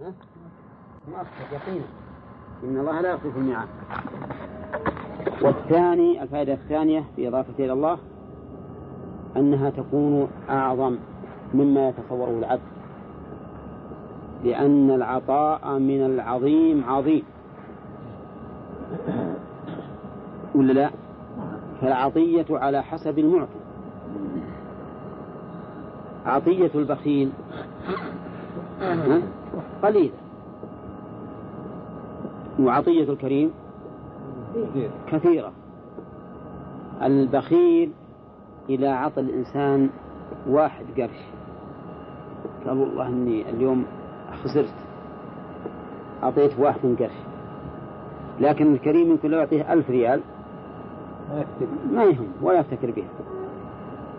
مؤكد يقينا إن الله لا يخلف الميعاد. والثاني الفائدة الثانية في إضافة إلى الله أنها تكون أعظم مما يتصوره العبد. لأن العطاء من العظيم عظيم. ولا لا؟ فالعطية على حسب المعطي. عطية البخيل. قليلة وعطية الكريم كثيرة. البخيل إذا عطى الإنسان واحد قرش. قال والله إني اليوم خسرت. أعطيت واحد من قرش. لكن الكريم يمكن لو يعطيه ألف ريال ما يهم ولا يفتكر به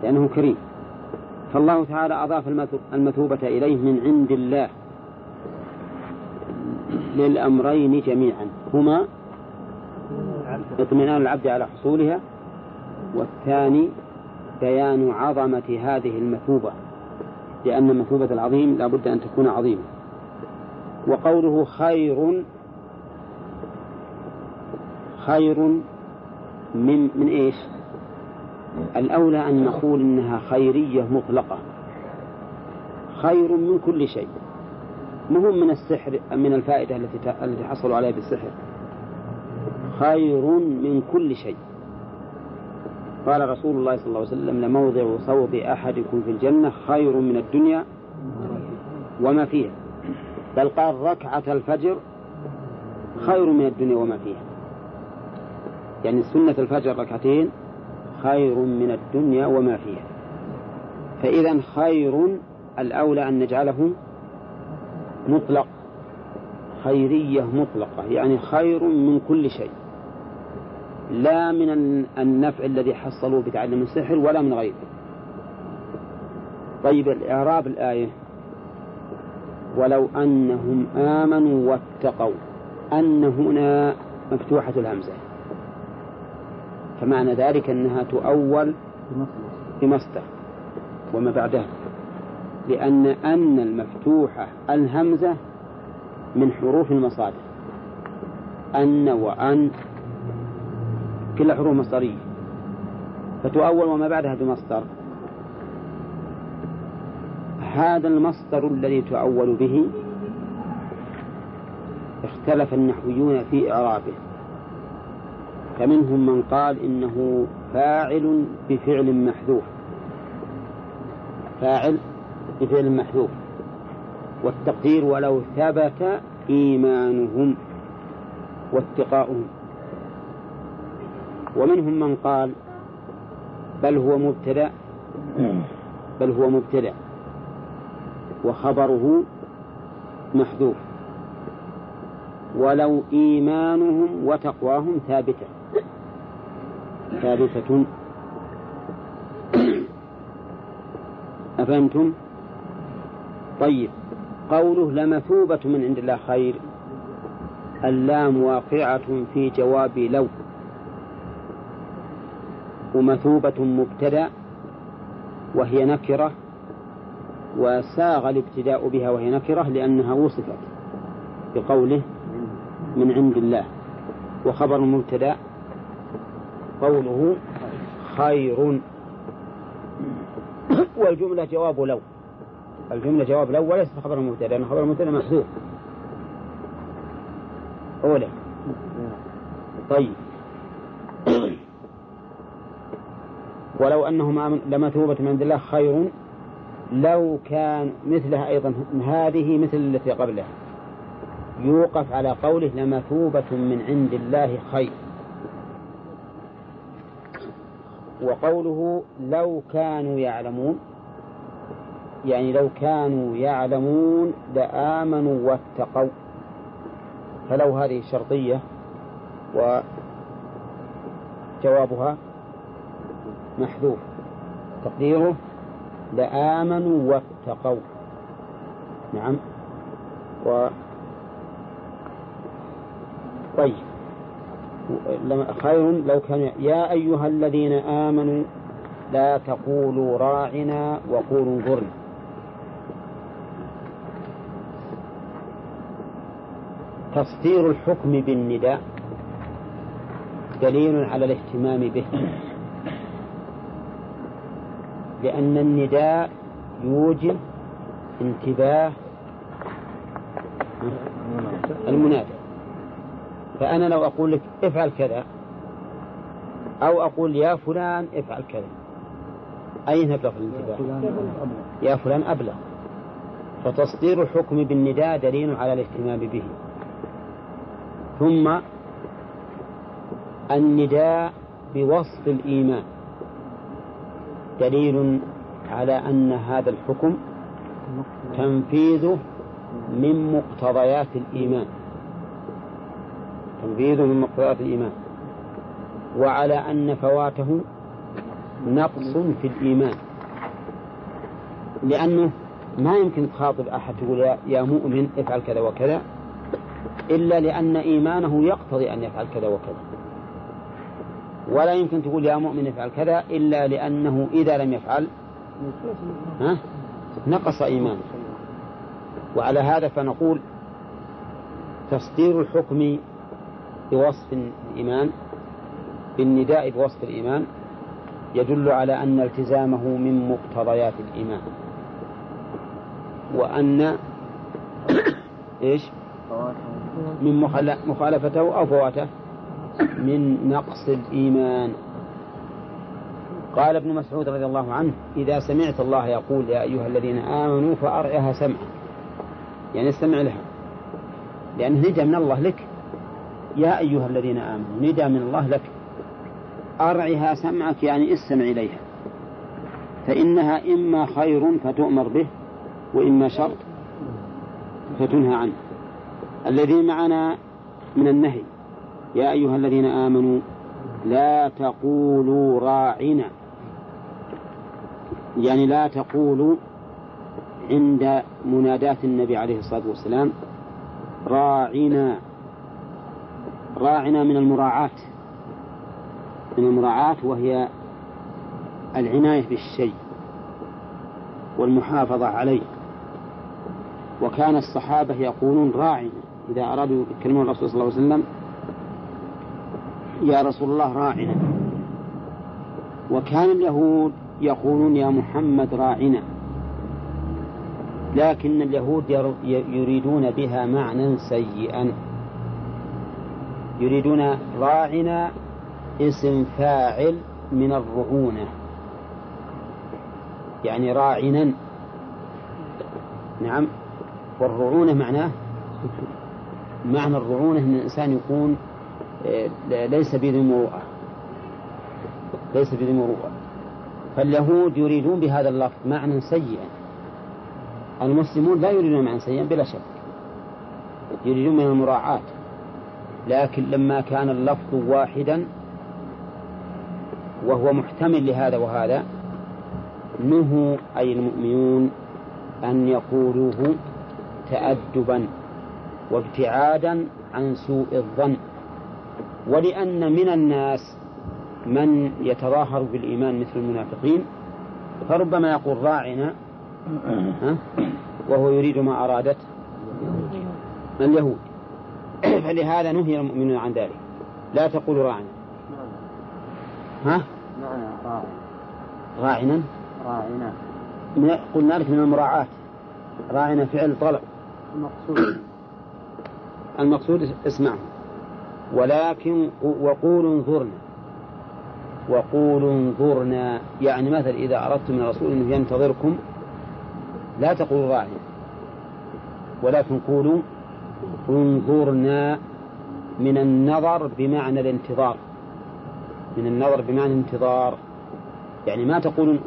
لأنه كريم. فالله تعالى أضاف المثوبة إليه من عند الله. للأمرين جميعا. هما اطمئنان العبد على حصولها والثاني بيان عظمة هذه المثوبة لأن مثوبة العظيم لا بد أن تكون عظيمة. وقوله خير خير من من إيش؟ الأولى أن نقول إنها خيرية مطلقة. خير من كل شيء. مهم من السحر من الفائدة التي التي حصلوا عليها بالسحر؟ خير من كل شيء. قال رسول الله صلى الله عليه وسلم لموضع صوت أحدكم في الجنة خير من الدنيا وما فيها بل قال ركعة الفجر خير من الدنيا وما فيها. يعني سنة الفجر ركعتين خير من الدنيا وما فيها. فإذا خير الأولى أن نجعله مطلق خيرية مطلقة يعني خير من كل شيء. لا من النفع الذي حصلوه بتعلم السحر ولا من غيره. طيب الإعراب الآية. ولو أنهم آمنوا واتقوا أن هنا مفتوحة الهمزة. فمعنى ذلك أنها تؤول بمصدر وما بعدها. لأن أن المفتوحة الهمزة من حروف المصادر. أن وأن كلها حروف مصدرية. فتؤول وما بعدها بمصدر. هذا المصدر الذي تؤول به اختلف النحويون في إعرابه. فمنهم من قال إنه فاعل بفعل محذوف. فاعل بفعل محذوف والتقدير ولو ثبت إيمانهم واتقاؤهم. ومنهم من قال بل هو مبتدأ. بل هو مبتدأ. وخبره محذوف. ولو إيمانهم وتقواهم ثابتة. ثابتة. أفهمتم؟ طيب. قوله لمثوبة من عند الله خير. اللام واقعة في جواب لو. ومثوبة مبتدأ وهي نكرة وساغ الابتداء بها وهي نكرة لأنها وصفت بقوله من عند الله. وخبر المبتدأ قوله خير. والجملة جواب لو. الجملة جواب لو وليس خبر المبتدأ لأن خبر المبتدأ محذوف. أولى. طيب. ولو أنهم لمثوبة من عند الله خير لو كان مثلها أيضا هذه مثل التي قبلها. يوقف على قوله لمثوبة من عند الله خير. وقوله لو كانوا يعلمون. يعني لو كانوا يعلمون لآمنوا واتقوا. فلو هذه شرطية وجوابها محذوف. تقديره لآمنوا واتقوا. نعم. و طيب. خير لو كان يا أيها الذين آمنوا لا تقولوا راعنا وقولوا انظرنا. تصدير الحكم بالنداء دليل على الاهتمام به. لأن النداء يوجب انتباه المنادى فأنا لو أقول لك افعل كذا أو أقول يا فلان افعل كذا. أين أبلغ الانتباه؟ يا فلان أبلغ. فتصدير الحكم بالنداء دليل على الاهتمام به. ثم النداء بوصف الإيمان. دليل على أن هذا الحكم تنفيذه من مقتضيات الإيمان. تنفيذه من مقتضيات الإيمان. وعلى أن فواته نقص في الإيمان. لأنه ما يمكن تخاطب أحد تقول يا مؤمن افعل كذا وكذا. إلا لأن إيمانه يقتضي أن يفعل كذا وكذا. ولا يمكن تقول يا مؤمن افعل كذا إلا لأنه إذا لم يفعل ها؟ نقص إيمانه. وعلى هذا فنقول تصدير الحكم بوصف الإيمان بالنداء بوصف الإيمان يدل على أن التزامه من مقتضيات الإيمان. وأن إيش؟ من مخالفته أو فواته؟ من نقص الإيمان. قال ابن مسعود رضي الله عنه إذا سمعت الله يقول يا أيها الذين آمنوا فأرعها سمعا. يعني استمع لها. لأنه ندى من الله لك. يا أيها الذين آمنوا ندى من الله لك. أرعها سمعك يعني استمع إليها. فإنها إما خير فتؤمر به وإما شر فتنهى عنه. الذي معنا من النهي. يا أيها الذين آمنوا لا تقولوا راعنا. يعني لا تقولوا عند مناداة النبي عليه الصلاة والسلام راعنا. راعنا من المراعاة. من المراعاة وهي العناية بالشيء والمحافظة عليه. وكان الصحابة يقولون راعنا. إذا أرادوا يكلمون الرسول صلى الله عليه وسلم يا رسول الله راعنا. وكان اليهود يقولون يا محمد راعنا. لكن اليهود يريدون بها معنى سيئا. يريدون راعنا اسم فاعل من الرعونة. يعني راعنا. نعم. والرعونة معناه معنى الرعونة أن الإنسان يكون آه، ليس بذي مروءة. ليس بذي مروءة. فاليهود يريدون بهذا اللفظ معنى سيئا. المسلمون لا يريدون معنى سيئا بلا شك. يريدون من المراعاة. لكن لما كان اللفظ واحدا وهو محتمل لهذا وهذا نهوا أي المؤمنون أن يقولوه تأدبا. وابتعادا عن سوء الظن. ولأن من الناس من يتظاهر بالإيمان مثل المنافقين فربما يقول راعنا وهو يريد ما أرادت اليهود. فلهذا نهي المؤمنون عن ذلك. لا تقولوا راعنا. ها؟ راعنا. راعنا. قلنا لك من المراعاة. راعنا فعل طلب. المقصود. المقصود اسمعه ولكن وقولوا انظرنا. وقولوا انظرنا يعني مثلا إذا أردتم من الرسول أنه ينتظركم لا تقولوا راعنا ولكن قولوا انظرنا من النظر بمعنى الانتظار. من النظر بمعنى الانتظار. يعني ما تقول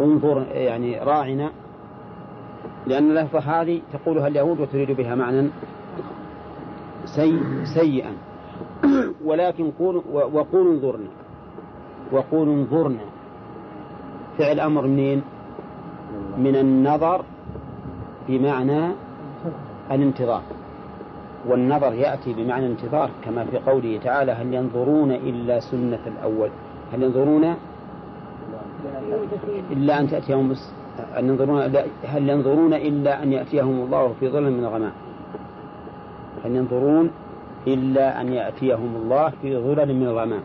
انظر يعني راعنا لأن اللفظة هذه تقولها اليهود وتريد بها معنى؟ سي سيئا. ولكن قول وقولوا انظرنا. وقولوا انظرنا. فعل أمر منين؟ من النظر بمعنى الانتظار. والنظر يأتي بمعنى الانتظار كما في قوله تعالى هل ينظرون إلا سنة الأول؟ هل ينظرون إلا أن تأتيهم ينظرون هل ينظرون إلا أن يأتيهم الله في ظل من الغمام؟ هل ينظرون إلا أن يأتيهم الله في ظلل من الغمام.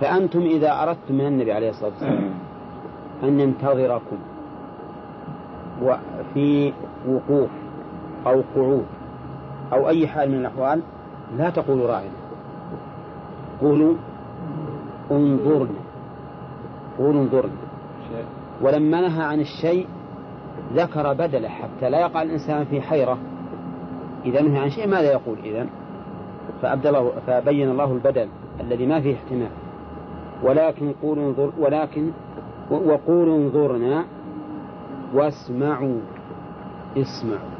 فأنتم إذا أردتم من النبي عليه الصلاة والسلام أن ينتظركم وفي وقوف أو قعود أو أي حال من الأحوال لا تقولوا راعنا قولوا انظرنا. قولوا انظرنا. ولما نهى عن الشيء ذكر بدله حتى لا يقع الإنسان في حيرة. إذا نهى عن شيء ماذا يقول إذا؟ فأبدله فبين الله البدل الذي ما فيه احتمال. ولكن قولوا انظر ولكن وقولوا انظرنا واسمعوا. اسمعوا.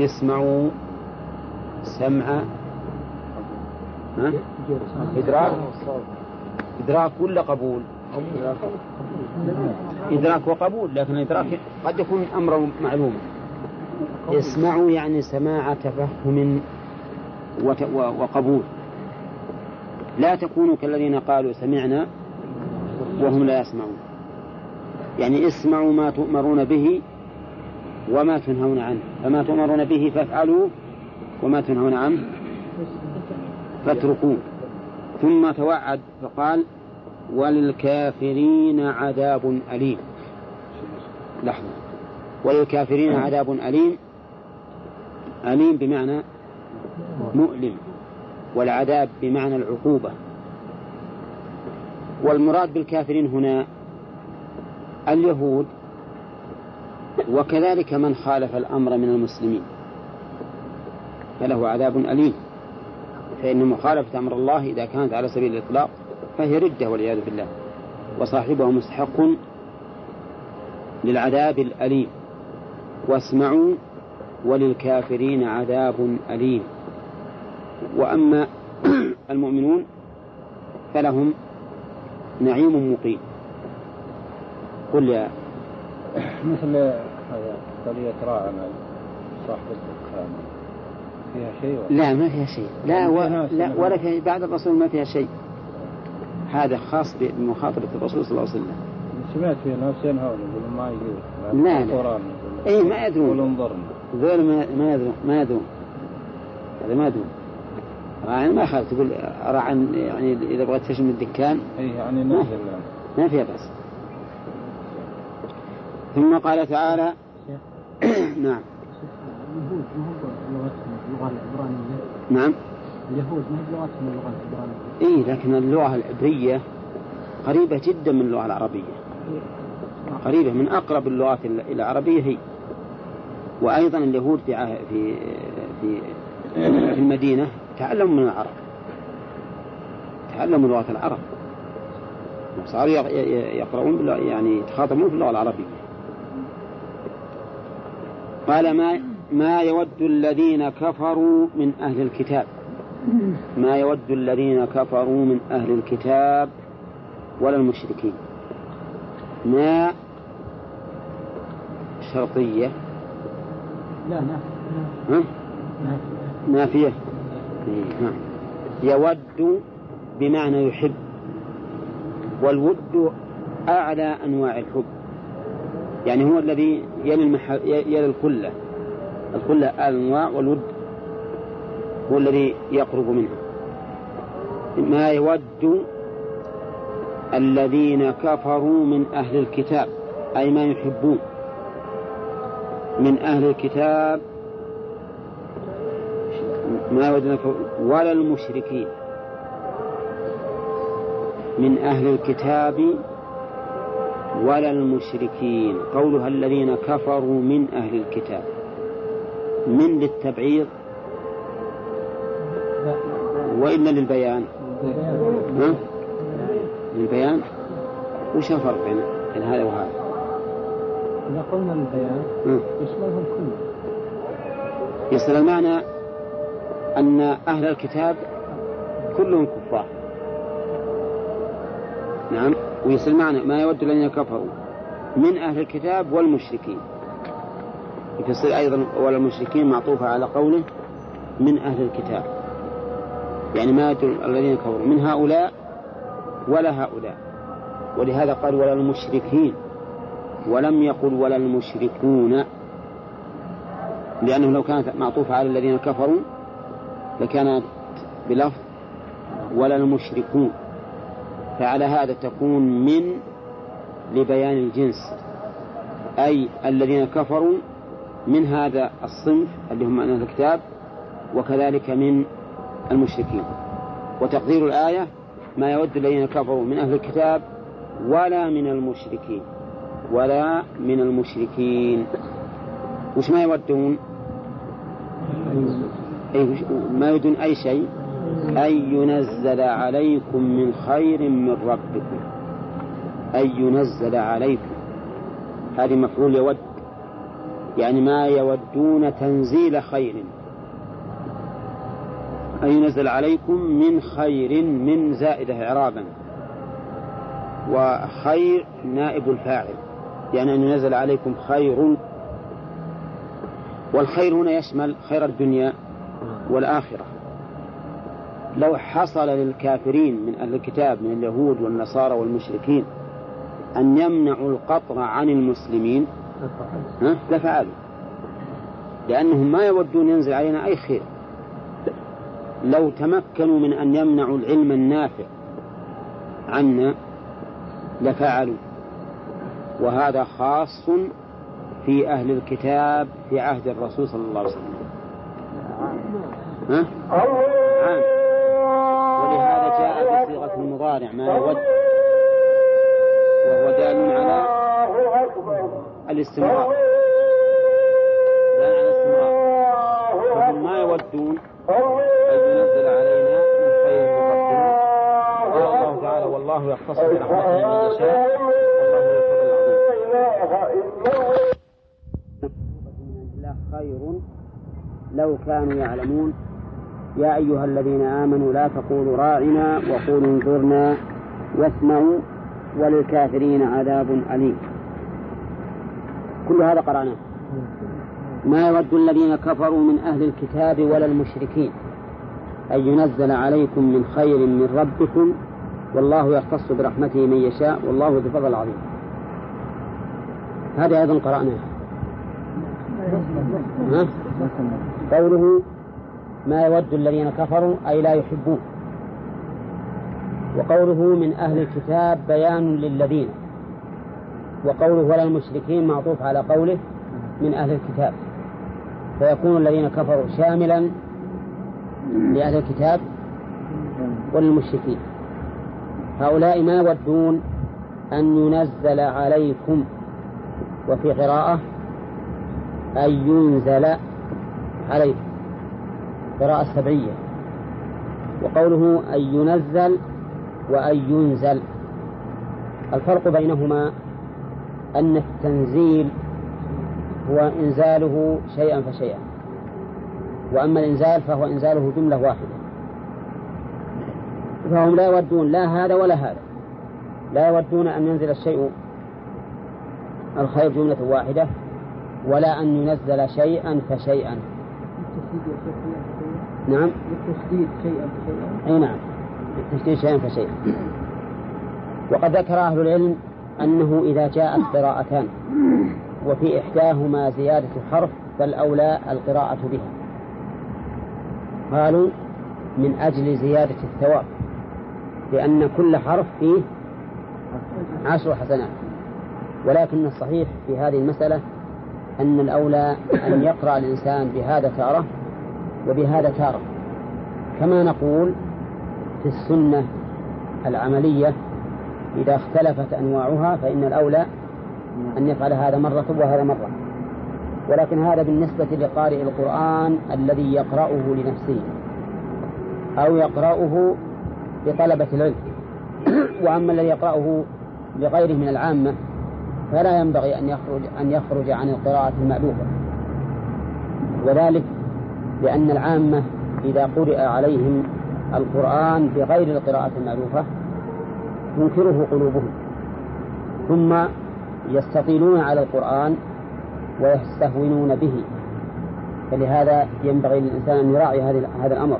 اسمعوا سمع؟ إدراك. إدراك ولا قبول؟ إدراك وقبول لكن الإدراك قد يكون أمرا معلوما. اسمعوا يعني سماع تفهم وقبول. لا تكونوا كالذين قالوا سمعنا وهم لا يسمعون. يعني اسمعوا ما تؤمرون به وما تنهون عنه. فما تؤمرون به فافعلوا وما تنهون عنه فاتركوه. ثم توعد فقال وللكافرين عذاب أليم. لحظة. وللكافرين عذاب أليم. أليم بمعنى مؤلم. والعذاب بمعنى العقوبة. والمراد بالكافرين هنا اليهود وكذلك من خالف الأمر من المسلمين. فله عذاب أليم. فإن مخالفة أمر الله إذا كانت على سبيل الإطلاق فهي ردة والعياذ بالله. وصاحبه مستحق للعذاب الأليم. واسمعوا وللكافرين عذاب أليم. وأما المؤمنون فلهم نعيم مقيم. قل يا مثل هذا قضية راعنا صاحب الدكان. فيها شيء ولا؟ لا ما فيها شيء. لا, و... لا ولا في بعد الرسول ما فيها شيء. هذا خاص بمخاطبة الرسول صلى الله عليه وسلم. سمعت في ناس ينهون يقولون ما يجوز. لا لا. اي ما يدرون. انظرنا. ذول ما ما يدرون ما يدرون. هذا ما يدرون. يعني ما خالف تقول راعن يعني إذا بغيت تشم الدكان. اي يعني ما, ما فيها بس ثم قال تعالى نعم. اليهود ما هو لغتهم؟ اللغة العبرانية. نعم. اليهود ما هي لغتهم اللغة العبرانية؟ إيه لكن اللغة العبرية قريبة جدا من اللغة العربية. قريبة من أقرب اللغات إلى العربية هي. وأيضا اليهود في في في في المدينة تعلموا من العرب. تعلموا لغة العرب. صاروا يقرؤون يعني يتخاطبون باللغة العربية. قال ما ما يود الذين كفروا من أهل الكتاب. ما يود الذين كفروا من أهل الكتاب ولا المشركين. ما شرطية لا نافية نافية نعم. يود بمعنى يحب والود أعلى أنواع الحب. يعني هو الذي يلي, المحل يلي الكلة الكلة الأنواع والود هو الذي يقرب منه. ما يود الذين كفروا من أهل الكتاب أي ما يحبون. من أهل الكتاب ما يود ولا المشركين. من أهل الكتاب ولا المشركين. قولها الذين كفروا من أهل الكتاب. من للتبعيض وإلا للبيان. ها؟ للبيان؟ وش الفرق بين هذا وهذا؟ إذا قلنا البيان يشملهم كلهم. يصل المعنى أن أهل الكتاب كلهم كفار. نعم ويصل معنى ما يود الذين كفروا من أهل الكتاب والمشركين. يفسر أيضا ولا المشركين معطوفة على قوله من أهل الكتاب. يعني ما يدل الذين كفروا من هؤلاء ولا هؤلاء. ولهذا قال ولا المشركين. ولم يقل ولا المشركون لأنه لو كانت معطوفة على الذين كفروا لكانت بلفظ ولا المشركون. فعلى هذا تكون من لبيان الجنس أي الذين كفروا من هذا الصنف اللي هم أهل الكتاب وكذلك من المشركين. وتقدير الآية ما يود الذين كفروا من أهل الكتاب ولا من المشركين. ولا من المشركين. وش ما يودون؟ أي ما يودون أي شيء؟ أن ينزل عليكم من خير من ربكم. أن ينزل عليكم. هذه مفعول يود. يعني ما يودون تنزيل خير. أن ينزل عليكم من خير من زائدة إعرابا. وخير نائب الفاعل. يعني أن ينزل عليكم خير. والخير هنا يشمل خير الدنيا والآخرة. لو حصل للكافرين من أهل الكتاب من اليهود والنصارى والمشركين أن يمنعوا القطر عن المسلمين لفعلوا. لأنهم ما يودون ينزل علينا أي خير. لو تمكنوا من أن يمنعوا العلم النافع عنا لفعلوا. وهذا خاص في أهل الكتاب في عهد الرسول صلى الله عليه وسلم. ها؟ عام. ولهذا جاء بصيغة المضارع ما يود وهو دال على الاستمرار. دال على الاستمرار. فهم ما يودون أن ينزل علينا من خير ربنا قال الله تعالى والله يختص برحمته من يشاء. الله خير لو كانوا يعلمون. يا أيها الذين آمنوا لا تقولوا راعنا وقولوا انظرنا واسمعوا وللكافرين عذاب أليم. كل هذا قرأناه ما يود الذين كفروا من أهل الكتاب ولا المشركين أن ينزل عليكم من خير من ربكم والله يختص برحمته من يشاء والله ذو فضل عظيم هذا أيضا قرأناه؟ قوله ما يود الذين كفروا أي لا يحبون. وقوله من أهل الكتاب بيان للذين. وقوله ولا المشركين معطوف على قوله من أهل الكتاب. فيكون الذين كفروا شاملا لأهل الكتاب وللمشركين هؤلاء ما يودون أن ينزل عليكم وفي قراءة أن ينزل عليكم قراءة سبعية. وقوله أن ينزل وأن ينزل. الفرق بينهما أن التنزيل هو إنزاله شيئا فشيئا. وأما الإنزال فهو إنزاله جملة واحدة. فهم لا يودون لا هذا ولا هذا. لا يودون أن ينزل الشيء الخير جملة واحدة ولا أن ينزل شيئا فشيئا نعم. بالتشديد شيئا فشيئا أي نعم. بالتشديد شيئا فشيئا وقد ذكر أهل العلم أنه إذا جاءت قراءتان وفي إحداهما زيادة حرف فالأولى القراءة بها. قالوا من أجل زيادة الثواب لأن كل حرف فيه عشر حسنات. ولكن الصحيح في هذه المسألة أن الأولى أن يقرأ الإنسان بهذا تارة وبهذا تارة. كما نقول في السنة العملية إذا اختلفت أنواعها فإن الأولى أن يفعل هذا مرة وهذا مرة. ولكن هذا بالنسبة لقارئ القرآن الذي يقرأه لنفسه أو يقرأه لطلبة العلم. وأما الذي يقرأه لغيره من العامة فلا ينبغي أن يخرج أن يخرج عن القراءة المألوفة. وذلك لأن العامة إذا قرئ عليهم القرآن بغير القراءة المألوفة تنكره قلوبهم. ثم يستطيلون على القرآن ويستهونون به. فلهذا ينبغي للإنسان أن يراعي هذا الأمر.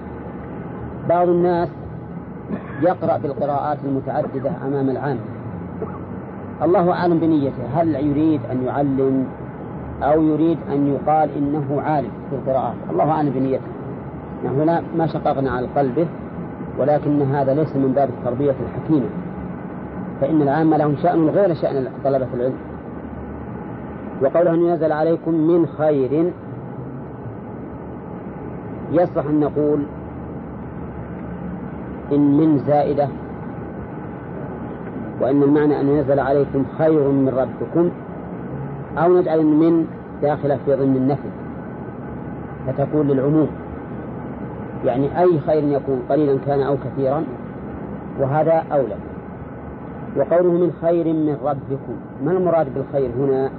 بعض الناس يقرأ بالقراءات المتعددة أمام العام الله أعلم بنيته. هل يريد أن يعلم أو يريد أن يقال إنه عالم في القراءات؟ الله أعلم بنيته. نحن لا ما شققنا على قلبه ولكن هذا ليس من باب التربية الحكيمة. فإن العامة لهم شأن غير شأن طلبة العلم. وقوله أن ينزل عليكم من خير. يصلح أن نقول إن من زائدة وإن المعنى أن ينزل عليكم خير من ربكم أو نجعل من داخلة في ضمن النفي فتكون للعموم يعني أي خير يكون قليلا كان أو كثيرا وهذا أولى. وقوله من خير من ربكم ما المراد بالخير هنا؟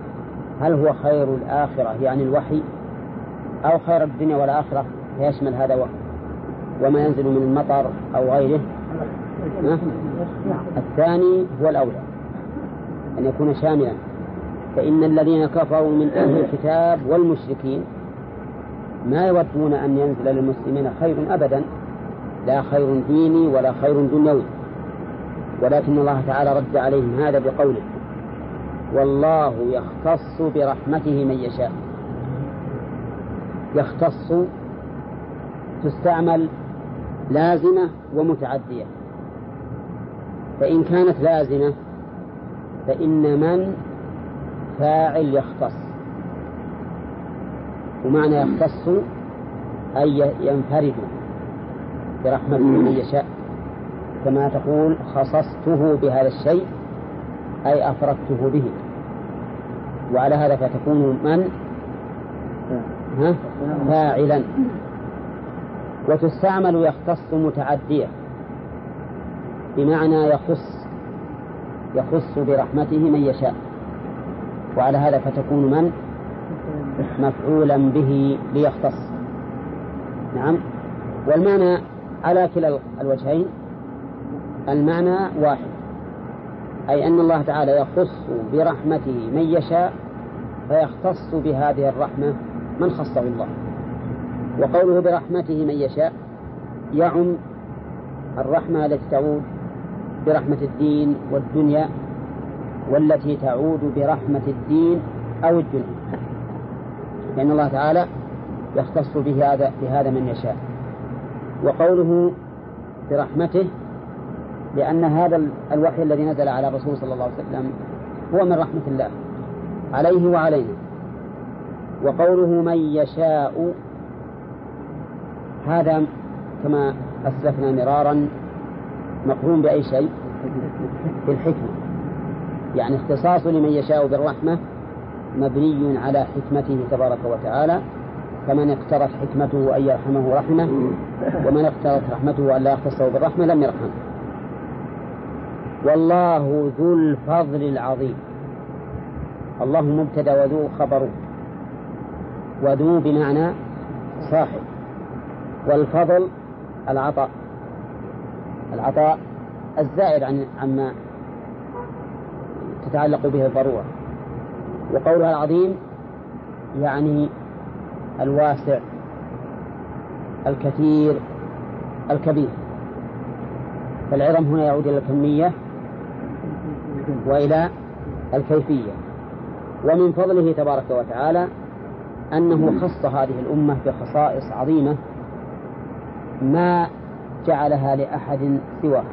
هل هو خير الآخرة يعني الوحي أو خير الدنيا والآخرة؟ فيشمل هذا وما ينزل من المطر أو غيره. الثاني هو الأولى. أن يكون شاملا. فإن الذين كفروا من أهل الكتاب والمشركين ما يودون أن ينزل للمسلمين خير أبدا لا خير ديني ولا خير دنيوي. ولكن الله تعالى رد عليهم هذا بقوله والله يختص برحمته من يشاء. يختص تستعمل لازمة ومتعدية. فإن كانت لازمة فإن من فاعل يختص. ومعنى يختص أي ينفرد برحمته من يشاء. كما تقول خصصته بهذا الشيء أي أفردته به. وعلى هذا فتكون من؟ ها؟ فاعلا. وتستعمل يختص متعدية بمعنى يخص يخص برحمته من يشاء. وعلى هذا فتكون من؟ مفعولا به ليختص. نعم. والمعنى على كلا الوجهين المعنى واحد أي أن الله تعالى يخص برحمته من يشاء فيختص بهذه الرحمة من خصه الله. وقوله برحمته من يشاء يعم الرحمة التي تعود برحمة الدين والدنيا والتي تعود برحمة الدين أو الدنيا. لأن الله تعالى يختص بهذا بهذا من يشاء. وقوله برحمته لأن هذا الوحي الذي نزل على الرسول صلى الله عليه وسلم هو من رحمة الله. عليه وعلينا. وقوله من يشاء هذا كما أسلفنا مرارا مقرون بأي شيء؟ بالحكمة. يعني اختصاص لمن يشاء بالرحمة مبني على حكمته تبارك وتعالى فمن اقترت حكمته أن يرحمه رحمة ومن اقترت رحمته أن لا يختصه بالرحمة لم يرحمه. والله ذو الفضل العظيم. الله مبتدأ وذو خبر وذو بمعنى صاحب. والفضل العطاء. العطاء الزائد عن عما تتعلق به الضرورة. وقولها العظيم يعني الواسع الكثير الكبير. فالعظم هنا يعود إلى الكمية وإلى الكيفية. ومن فضله تبارك وتعالى أنه خص هذه الأمة بخصائص عظيمة ما جعلها لأحد سواه.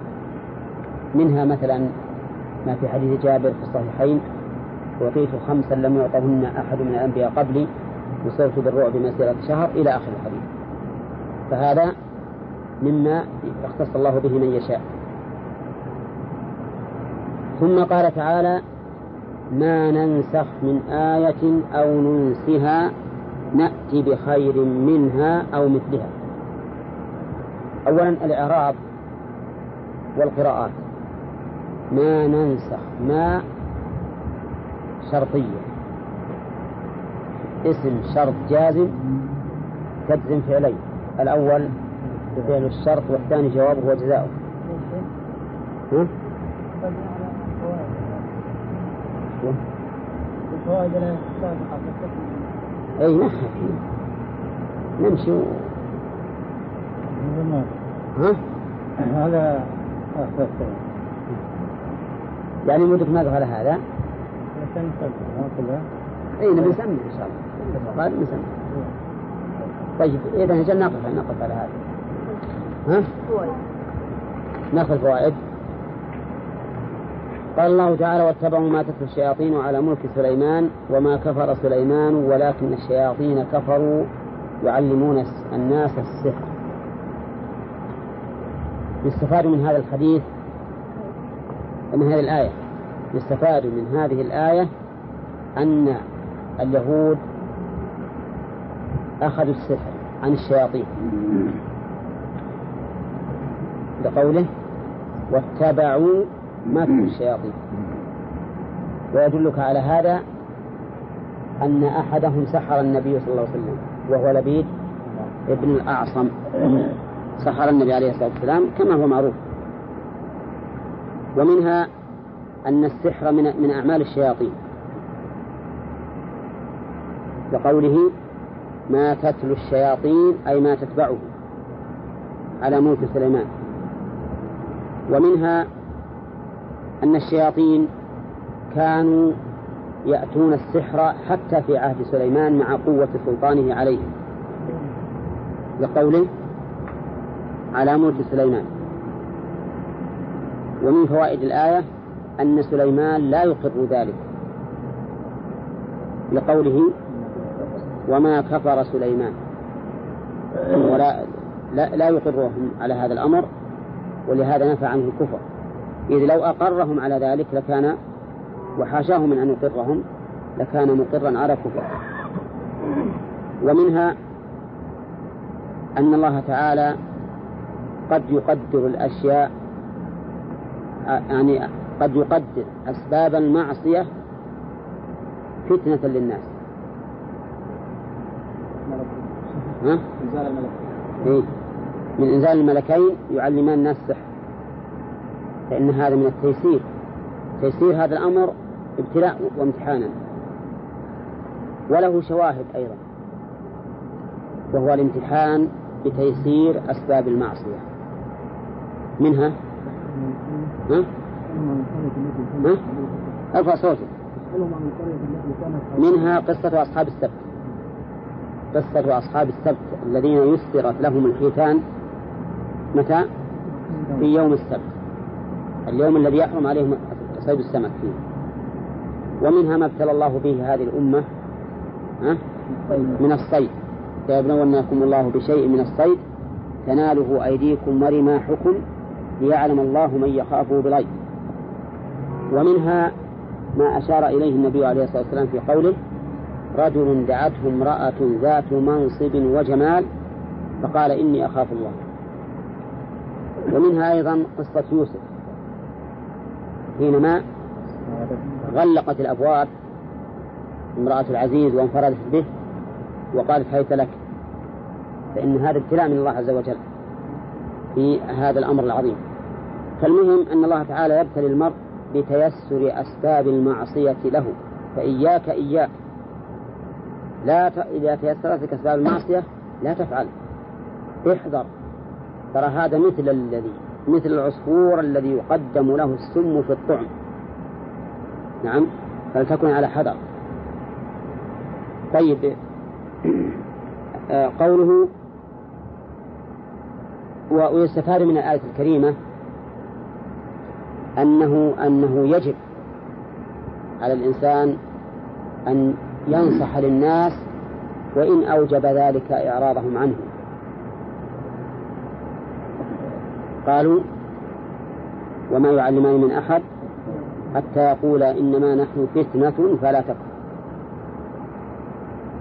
منها مثلا ما في حديث جابر في الصحيحين أعطيت خمسا لم يعطهن أحد من الأنبياء قبلي وصرت بالرعب مسيرة شهر إلى آخر الحديث. فهذا مما اختص الله به من يشاء. ثم قال تعالى ما ننسخ من آية أو ننسها نأتي بخير منها أو مثلها. أولا الإعراب والقراءات ما ننسخ ما شرطية. اسم شرط جازم تجزم فعلين الأول بفعل الشرط والثاني جوابه وجزاؤه. ها؟ أي نحن نمشي؟ هذا يعني مدك ما على هذا؟ اي نبي نسمي إن شاء الله. قال نسمي. طيب إذا أجل نقف نقف على هذا. ها؟ ناخذ الفوائد قال الله تعالى واتبعوا ما تتلو الشياطين على ملك سليمان وما كفر سليمان ولكن الشياطين كفروا يعلمون الناس السحر. يستفاد من هذا الحديث من هذه الآية. يستفاد من هذه الآية أن اليهود أخذوا السحر عن الشياطين. بقوله واتبعوا ما في الشياطين. ويدلك على هذا أن أحدهم سحر النبي صلى الله عليه وسلم وهو لبيد ابن الأعصم. سحر النبي عليه الصلاة والسلام كما هو معروف. ومنها أن السحر من من أعمال الشياطين. لقوله ما تتلو الشياطين أي ما تتبعه على ملك سليمان. ومنها أن الشياطين كانوا يأتون السحر حتى في عهد سليمان مع قوة سلطانه عليهم. لقوله على ملك سليمان. ومن فوائد الآية أن سليمان لا يقر ذلك. لقوله وما كفر سليمان. ولا لا, لا يقرهم على هذا الأمر ولهذا نفى عنه الكفر. إذ لو أقرهم على ذلك لكان وحاشاه من أن يقرهم لكان مقرا على كفر ومنها أن الله تعالى قد يقدر الأشياء يعني قد يقدر أسباب المعصية فتنة للناس. ها؟ إيه؟ من إنزال الملكين يعلمان الناس السحر. فإن هذا من التيسير. تيسير هذا الأمر ابتلاء وامتحانا. وله شواهد أيضا. وهو الامتحان بتيسير أسباب المعصية. منها ها؟ ها؟ ارفع صوتك منها قصة أصحاب السبت قصة أصحاب السبت الذين يسرت لهم الحيتان متى؟ في يوم السبت اليوم الذي يحرم عليهم صيد السمك فيه ومنها ما ابتلى الله به هذه الأمة ها؟ من الصيد ليبلونكم الله بشيء من الصيد تناله أيديكم ورماحكم ليعلم الله من يخافه بغيب ومنها ما أشار إليه النبي عليه الصلاة والسلام في قوله رجل دعته امرأة ذات منصب وجمال فقال إني أخاف الله. ومنها أيضا قصة يوسف حينما غلقت الأبواب امرأة العزيز وانفردت به وقالت هيت لك. فإن هذا ابتلاء من الله عز وجل في هذا الأمر العظيم. فالمهم أن الله تعالى يبتلي المرء بتيسر أسباب المعصية له فإياك إياك. لا ت... إذا تيسرت لك أسباب المعصية لا تفعل. احذر. ترى هذا مثل الذي مثل العصفور الذي يقدم له السم في الطعم. نعم فلتكن على حذر. طيب آه، قوله ويستفاد من الآية الكريمة أنه أنه يجب على الإنسان أن ينصح للناس وإن أوجب ذلك إعراضهم عنه. قالوا وما يعلمان من أحد حتى يقول إنما نحن فتنة فلا تكفر.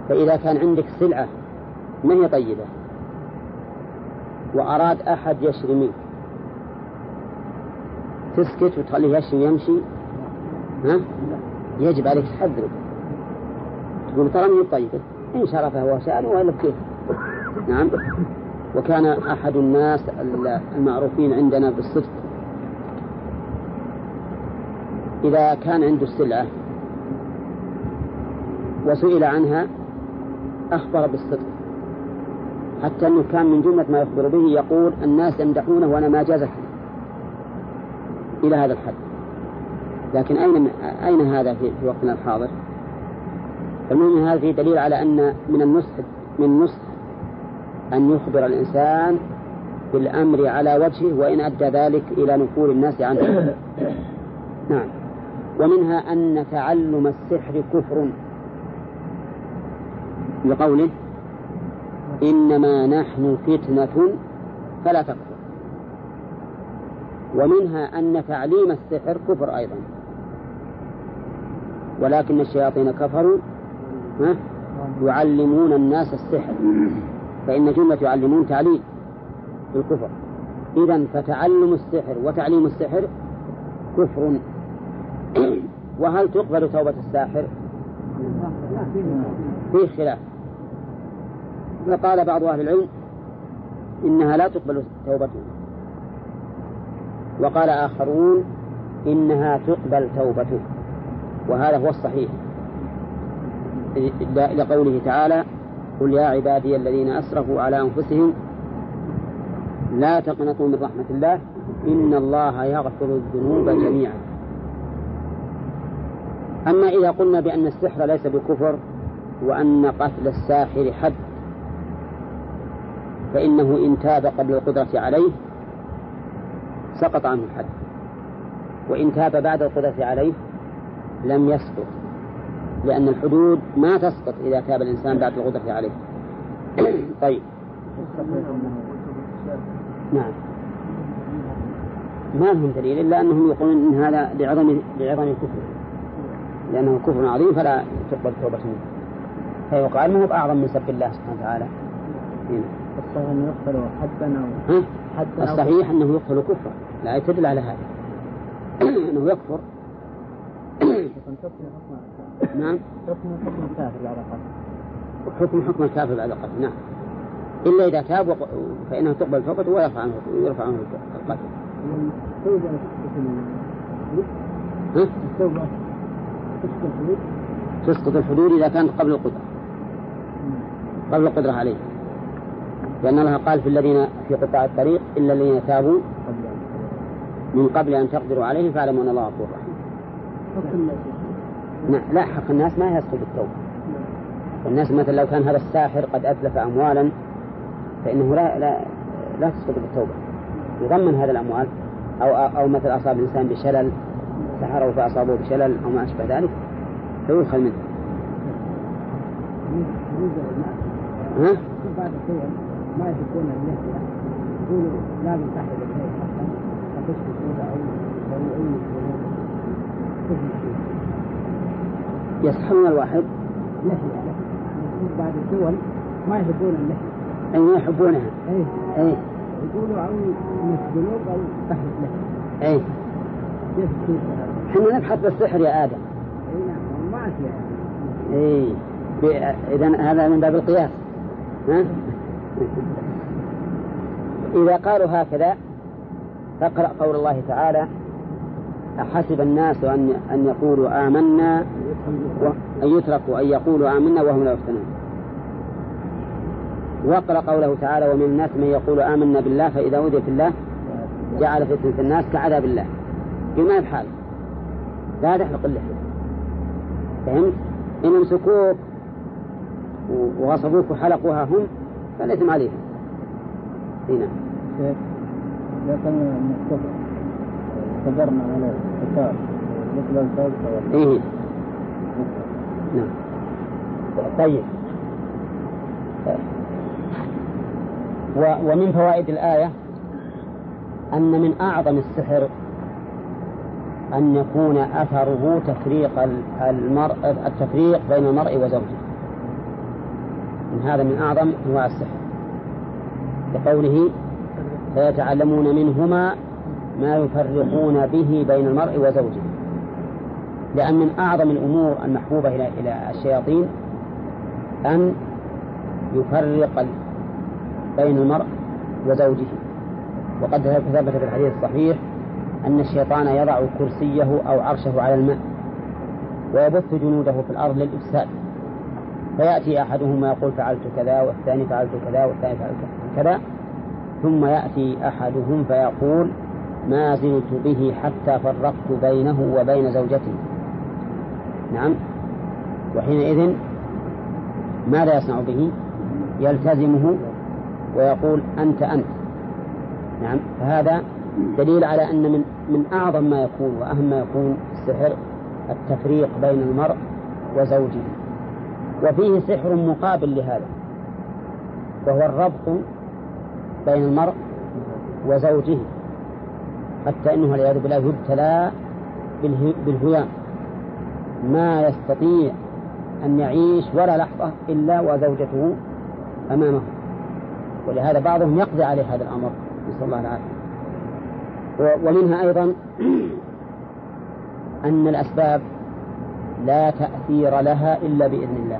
فإذا كان عندك سلعة ما هي طيبة؟ وأراد أحد يشري منك. تسكت وتخليه يشري يمشي؟ ها؟ يجب عليك تحذره تقول ترى من طيبة؟ إن شرف فهو شأن وإلا كيف نعم. وكان أحد الناس المعروفين عندنا بالصدق إذا كان عنده السلعة وسئل عنها أخبر بالصدق. حتى أنه كان من جملة ما يخبر به يقول الناس يمدحونه وأنا ما جازتني إلى هذا الحد. لكن أين أين هذا في وقتنا الحاضر؟ المهم هذا فيه دليل على أن من النصح من النصح أن يخبر الإنسان بالأمر على وجهه وإن أدى ذلك إلى نفور الناس عنه. نعم. ومنها أن تعلم السحر كفر. لقوله إنما نحن فتنة فلا تكفر ومنها أن تعليم السحر كفر أيضا. ولكن الشياطين كفروا يعلمون الناس السحر. فإن جملة يعلمون تعليم بالكفر إذا فتعلم السحر وتعليم السحر كفر. وهل تقبل توبة الساحر؟ فيه خلاف. فقال بعض أهل العلم إنها لا تقبل توبته وقال آخرون إنها تقبل توبته. وهذا هو الصحيح. لقوله تعالى قل يا عبادي الذين أسرفوا على أنفسهم لا تقنطوا من رحمة الله إن الله يغفر الذنوب جميعا. أما إذا قلنا بأن السحر ليس بكفر وأن قتل الساحر حد فإنه إن تاب قبل القدرة عليه سقط عنه الحد. وإن تاب بعد القدرة عليه لم يسقط لأن الحدود ما تسقط إذا تاب الإنسان بعد القدرة عليه. طيب. نعم. ما لهم دليل إلا أنهم يقولون إن هذا لعظم لعظم الكفر. لأنه كفر عظيم فلا تقبل توبة منه. فيقال ما هو بأعظم من سب الله سبحانه وتعالى. الصحيح أنه يقتل حدا أو حدا الصحيح أنه يقتل كفرا. لا تدل على هذا. أنه يكفر. نعم. حكم حكم الكافر بعد قتل. حكم حكم الكافر بعد قتل. نعم. إلا إذا تاب فإنه تقبل توبته ويرفع عنه ويرفع عنه القتل. التوبة تسقط الحدود. تسقط الحدود إذا كانت قبل القدرة. قبل القدرة عليه. لأن الله قال في الذين في قطاع الطريق إلا الذين تابوا من قبل أن تقدروا عليهم فاعلموا أن الله غفور رحيم. نعم لا حق الناس ما يسقط التوبة. الناس مثلا لو كان هذا الساحر قد أتلف أموالا فإنه لا لا لا تسقط بالتوبة يضمن هذا الأموال أو أو مثل أصاب الإنسان بشلل سحره فأصابه بشلل أو ما أشبه ذلك فيدخل منه. ها؟ ما يحبون اللحية يقولوا لازم تحت الشيء حتى تسكت أو أو يسحبون الواحد. لحية بعد الدول ما يحبون اللحية أي يحبونها. إيه أي. يقولوا أو يسجنوك أو تحت اللحية أي. إحنا نبحث بالسحر يا آدم. أي نعم ما في أي. إذا هذا من باب القياس. ها؟ إذا قالوا هكذا فاقرأ قول الله تعالى أحسب الناس أن أن يقولوا آمنا وأن يتركوا أن يقولوا آمنا وهم لا يفتنون. واقرأ قوله تعالى ومن الناس من يقول آمنا بالله فإذا أوذي في الله جعل فتنة الناس كعذاب الله. بما بحال؟ لا تحلق اللحية فهمت؟ إن امسكوك وغصبوك وحلقوها هم فليتم عليهم هنا إذا كان الكفر قدرنا عليه الكتاب مثل الفوز إيه نعم. طيب. ومن فوائد الآية أن من أعظم السحر أن يكون أثره تفريق ال- المرء التفريق بين المرء وزوجه. من هذا من أعظم أنواع السحر. لقوله فيتعلمون منهما ما يفرقون به بين المرء وزوجه. لأن من أعظم الأمور المحبوبة إلى إلى الشياطين أن يفرق بين المرء وزوجه. وقد ثبت في الحديث الصحيح أن الشيطان يضع كرسيه أو عرشه على الماء ويبث جنوده في الأرض للإفساد. فيأتي أحدهما يقول فعلت كذا والثاني فعلت كذا والثاني فعلت كذا. ثم يأتي أحدهم فيقول ما زلت به حتى فرقت بينه وبين زوجته نعم. وحينئذ ماذا يصنع به؟ يلتزمه ويقول أنت أنت. نعم. فهذا دليل على أن من من أعظم ما يكون وأهم ما يكون السحر التفريق بين المرء وزوجه. وفيه سحر مقابل لهذا وهو الربط بين المرء وزوجه حتى إنه والعياذ بالله يبتلى بالهيام. ما يستطيع أن يعيش ولا لحظة إلا وزوجته أمامه. ولهذا بعضهم يقضي عليه هذا الأمر نسأل الله العافية. ومنها أيضا أن الأسباب لا تأثير لها إلا بإذن الله.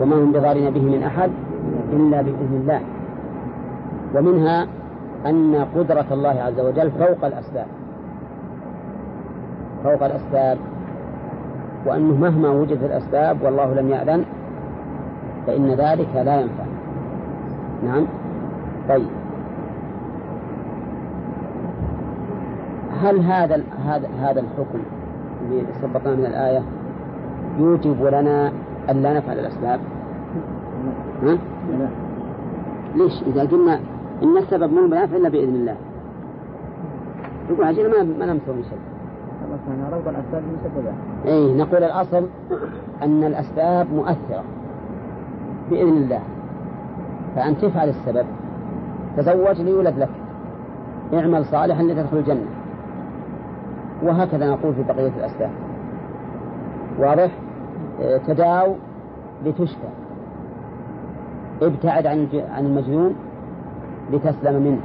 وما هم بضارين به من أحد إلا بإذن الله. ومنها أن قدرة الله عز وجل فوق الأسباب. فوق الأسباب. وأنه مهما وجد الأسباب والله لم يأذن فإن ذلك لا ينفع. نعم. طيب. هل هذا هذا هذا الحكم اللي سبقنا من الآية يوجب لنا أن لا نفعل الأسباب؟ ها؟ ليش؟ إذا قلنا إن السبب مو بنافع إلا بإذن الله يقول عجينا ما ما نسوي شيء روض الأسباب نقول الأصل أن الأسباب مؤثرة بإذن الله فأن تفعل السبب تزوج ليولد لك اعمل صالحا لتدخل الجنة وهكذا نقول في بقية الأسباب. واضح؟ آه تداو لتشفى ابتعد عن عن المجنون لتسلم منه.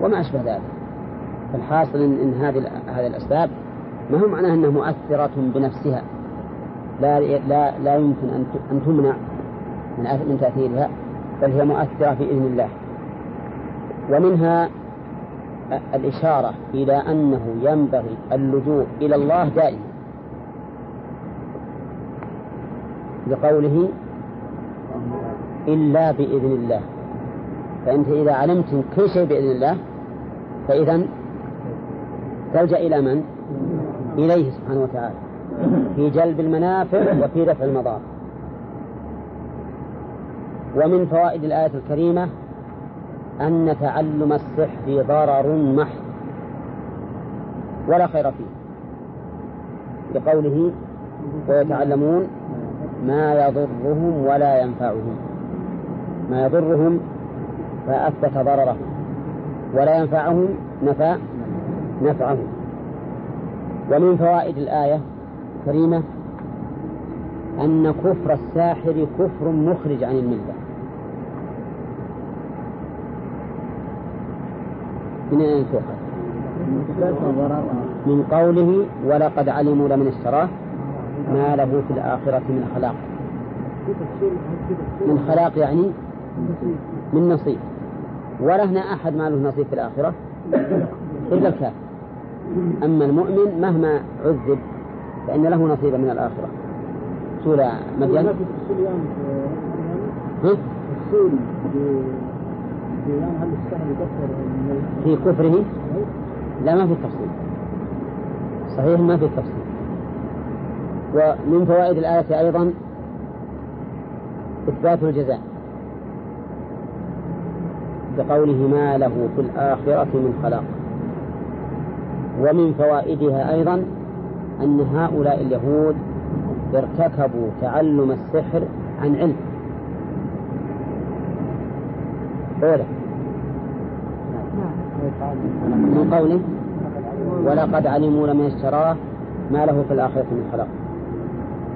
وما أشبه ذلك. فالحاصل إن, هذه هذه الأسباب ما هو معناه أنها مؤثرة بنفسها. لا لا لا يمكن أن أن تمنع من من تأثيرها بل هي مؤثرة بإذن الله. ومنها الإشارة إلى أنه ينبغي اللجوء إلى الله دائما. بقوله إلا بإذن الله. فأنت إذا علمت كل شيء بإذن الله فإذا تلجأ إلى من؟ إليه سبحانه وتعالى. في جلب المنافع وفي دفع المضار. ومن فوائد الآية الكريمة أن تعلم السحر ضرر محض. ولا خير فيه. بقوله ويتعلمون ما يضرهم ولا ينفعهم. ما يضرهم فأثبت ضرره. ولا ينفعهم نفى نفعه. ومن فوائد الآية الكريمة أن كفر الساحر كفر مخرج عن الملة. من أين؟ من قوله ولقد علموا لمن اشتراه ما له في الآخرة من خلاق من خلاق يعني من نصيب. ولا هنا أحد ما له نصيب في الآخرة إلا الكافر. أما المؤمن مهما عذب فإن له نصيبا من الآخرة. سورة مدين؟ في كفره؟ لا ما في تفصيل. صحيح ما في تفصيل. ومن فوائد الآية أيضا إثبات الجزاء. بقوله ما له في الآخرة من خلاق. ومن فوائدها أيضا أن هؤلاء اليهود ارتكبوا تعلم السحر عن علم. أولا من قوله ولقد علموا لمن اشتراه ما له في الآخرة من خلاق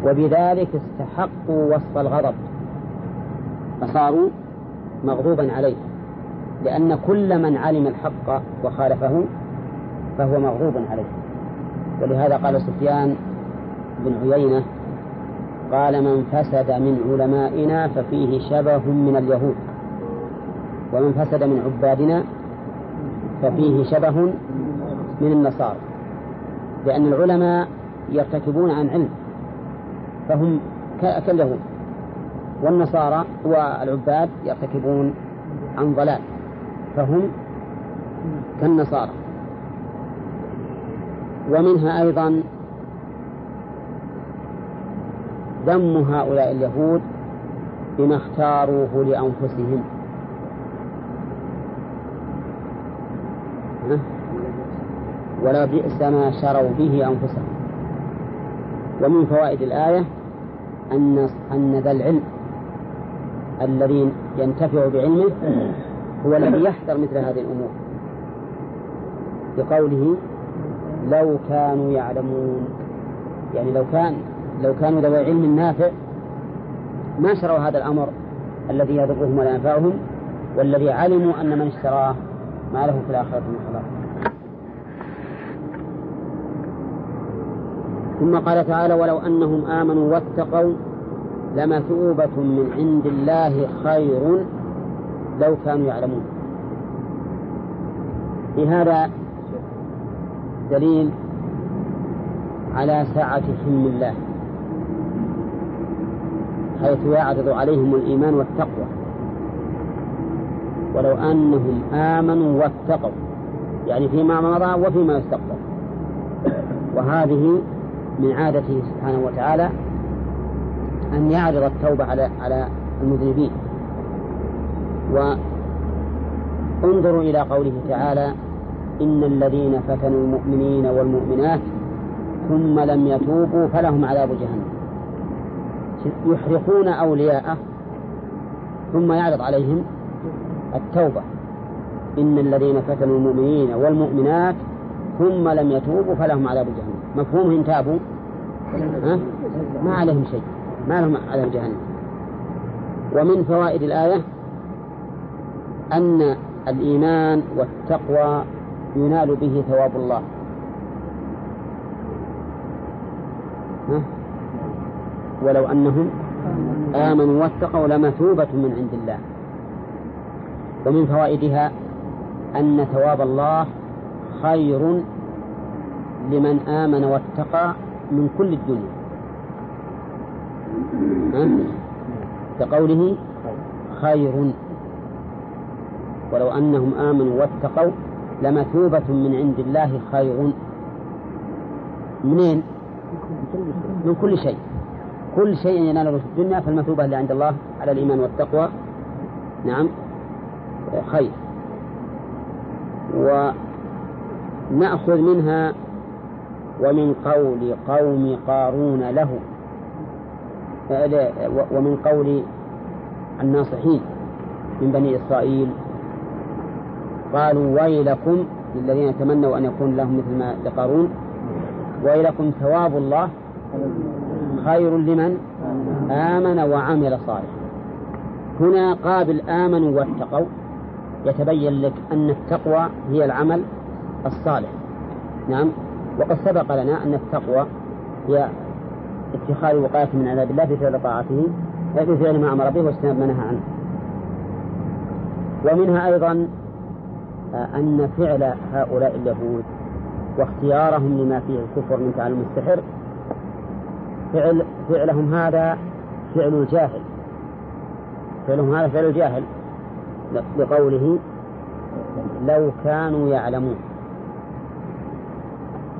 وبذلك استحقوا وصف الغضب. فصاروا مغضوبا عليه. لأن كل من علم الحق وخالفه فهو مغضوب عليه. ولهذا قال سفيان بن عيينة قال من فسد من علمائنا ففيه شبه من اليهود. ومن فسد من عبادنا ففيه شبه من النصارى لأن العلماء يرتكبون عن علم فهم كاليهود والنصارى والعباد يرتكبون عن ضلال فهم كالنصارى. ومنها أيضا ذم هؤلاء اليهود بما اختاروه لأنفسهم. ولا بئس ما شروا به أنفسهم. ومن فوائد الآية أن أن ذا العلم الذي ينتفع بعلمه هو الذي يحذر مثل هذه الأمور. بقوله لو كانوا يعلمون. يعني لو كان لو كانوا ذوي علم نافع ما شروا هذا الأمر الذي يضرهم ولا ينفعهم والذي علموا أن من اشتراه ما له في الآخرة من خلاق. ثم قال تعالى ولو أنهم آمنوا واتقوا لمثوبة من عند الله خير لو كانوا يعلمون. في هذا دليل على سعة حلم الله حيث يعرض عليهم الإيمان والتقوى. ولو أنهم آمنوا واتقوا. يعني فيما مضى وفيما يستقبل وهذه من عادته سبحانه وتعالى أن يعرض التوبة على على المذنبين. وانظروا إلى قوله تعالى إن الذين فتنوا المؤمنين والمؤمنات ثم لم يتوبوا فلهم عذاب جهنم. يحرقون أولياءه ثم يعرض عليهم التوبة. إن الذين فتنوا المؤمنين والمؤمنات ثم لم يتوبوا فلهم عذاب جهنم مفهوم؟ إن تابوا. ها؟ ما عليهم شيء. ما لهم عذاب جهنم ومن فوائد الآية أن الإيمان والتقوى ينال به ثواب الله. ها؟ ولو أنهم آمنوا واتقوا لمثوبة من عند الله. ومن فوائدها أن ثواب الله خير لمن آمن واتقى من كل الدنيا. كقوله خير. ولو أنهم آمنوا واتقوا لمثوبة من عند الله خير. منين؟ من كل شيء. كل شيء يناله في الدنيا فالمثوبة اللي عند الله على الإيمان والتقوى. نعم. خير. ونأخذ منها ومن قول قوم قارون له ومن قول الناصحين من بني إسرائيل قالوا ويلكم للذين تمنوا أن يكون لهم مثل ما لقارون ويلكم ثواب الله خير لمن آمن وعمل صالحا. هنا قابل آمنوا واتقوا. يتبين لك أن التقوى هي العمل الصالح. نعم. وقد سبق لنا أن التقوى هي اتخاذ وقاية من عذاب الله في فعل طاعته في فعل ما أمر به واجتناب ما نهى عنه. ومنها أيضا آه، أن فعل هؤلاء اليهود واختيارهم لما فيه الكفر من تعلم السحر فعل فعلهم هذا فعل الجاهل. فعلهم هذا فعل الجاهل. لقوله لو كانوا يعلمون.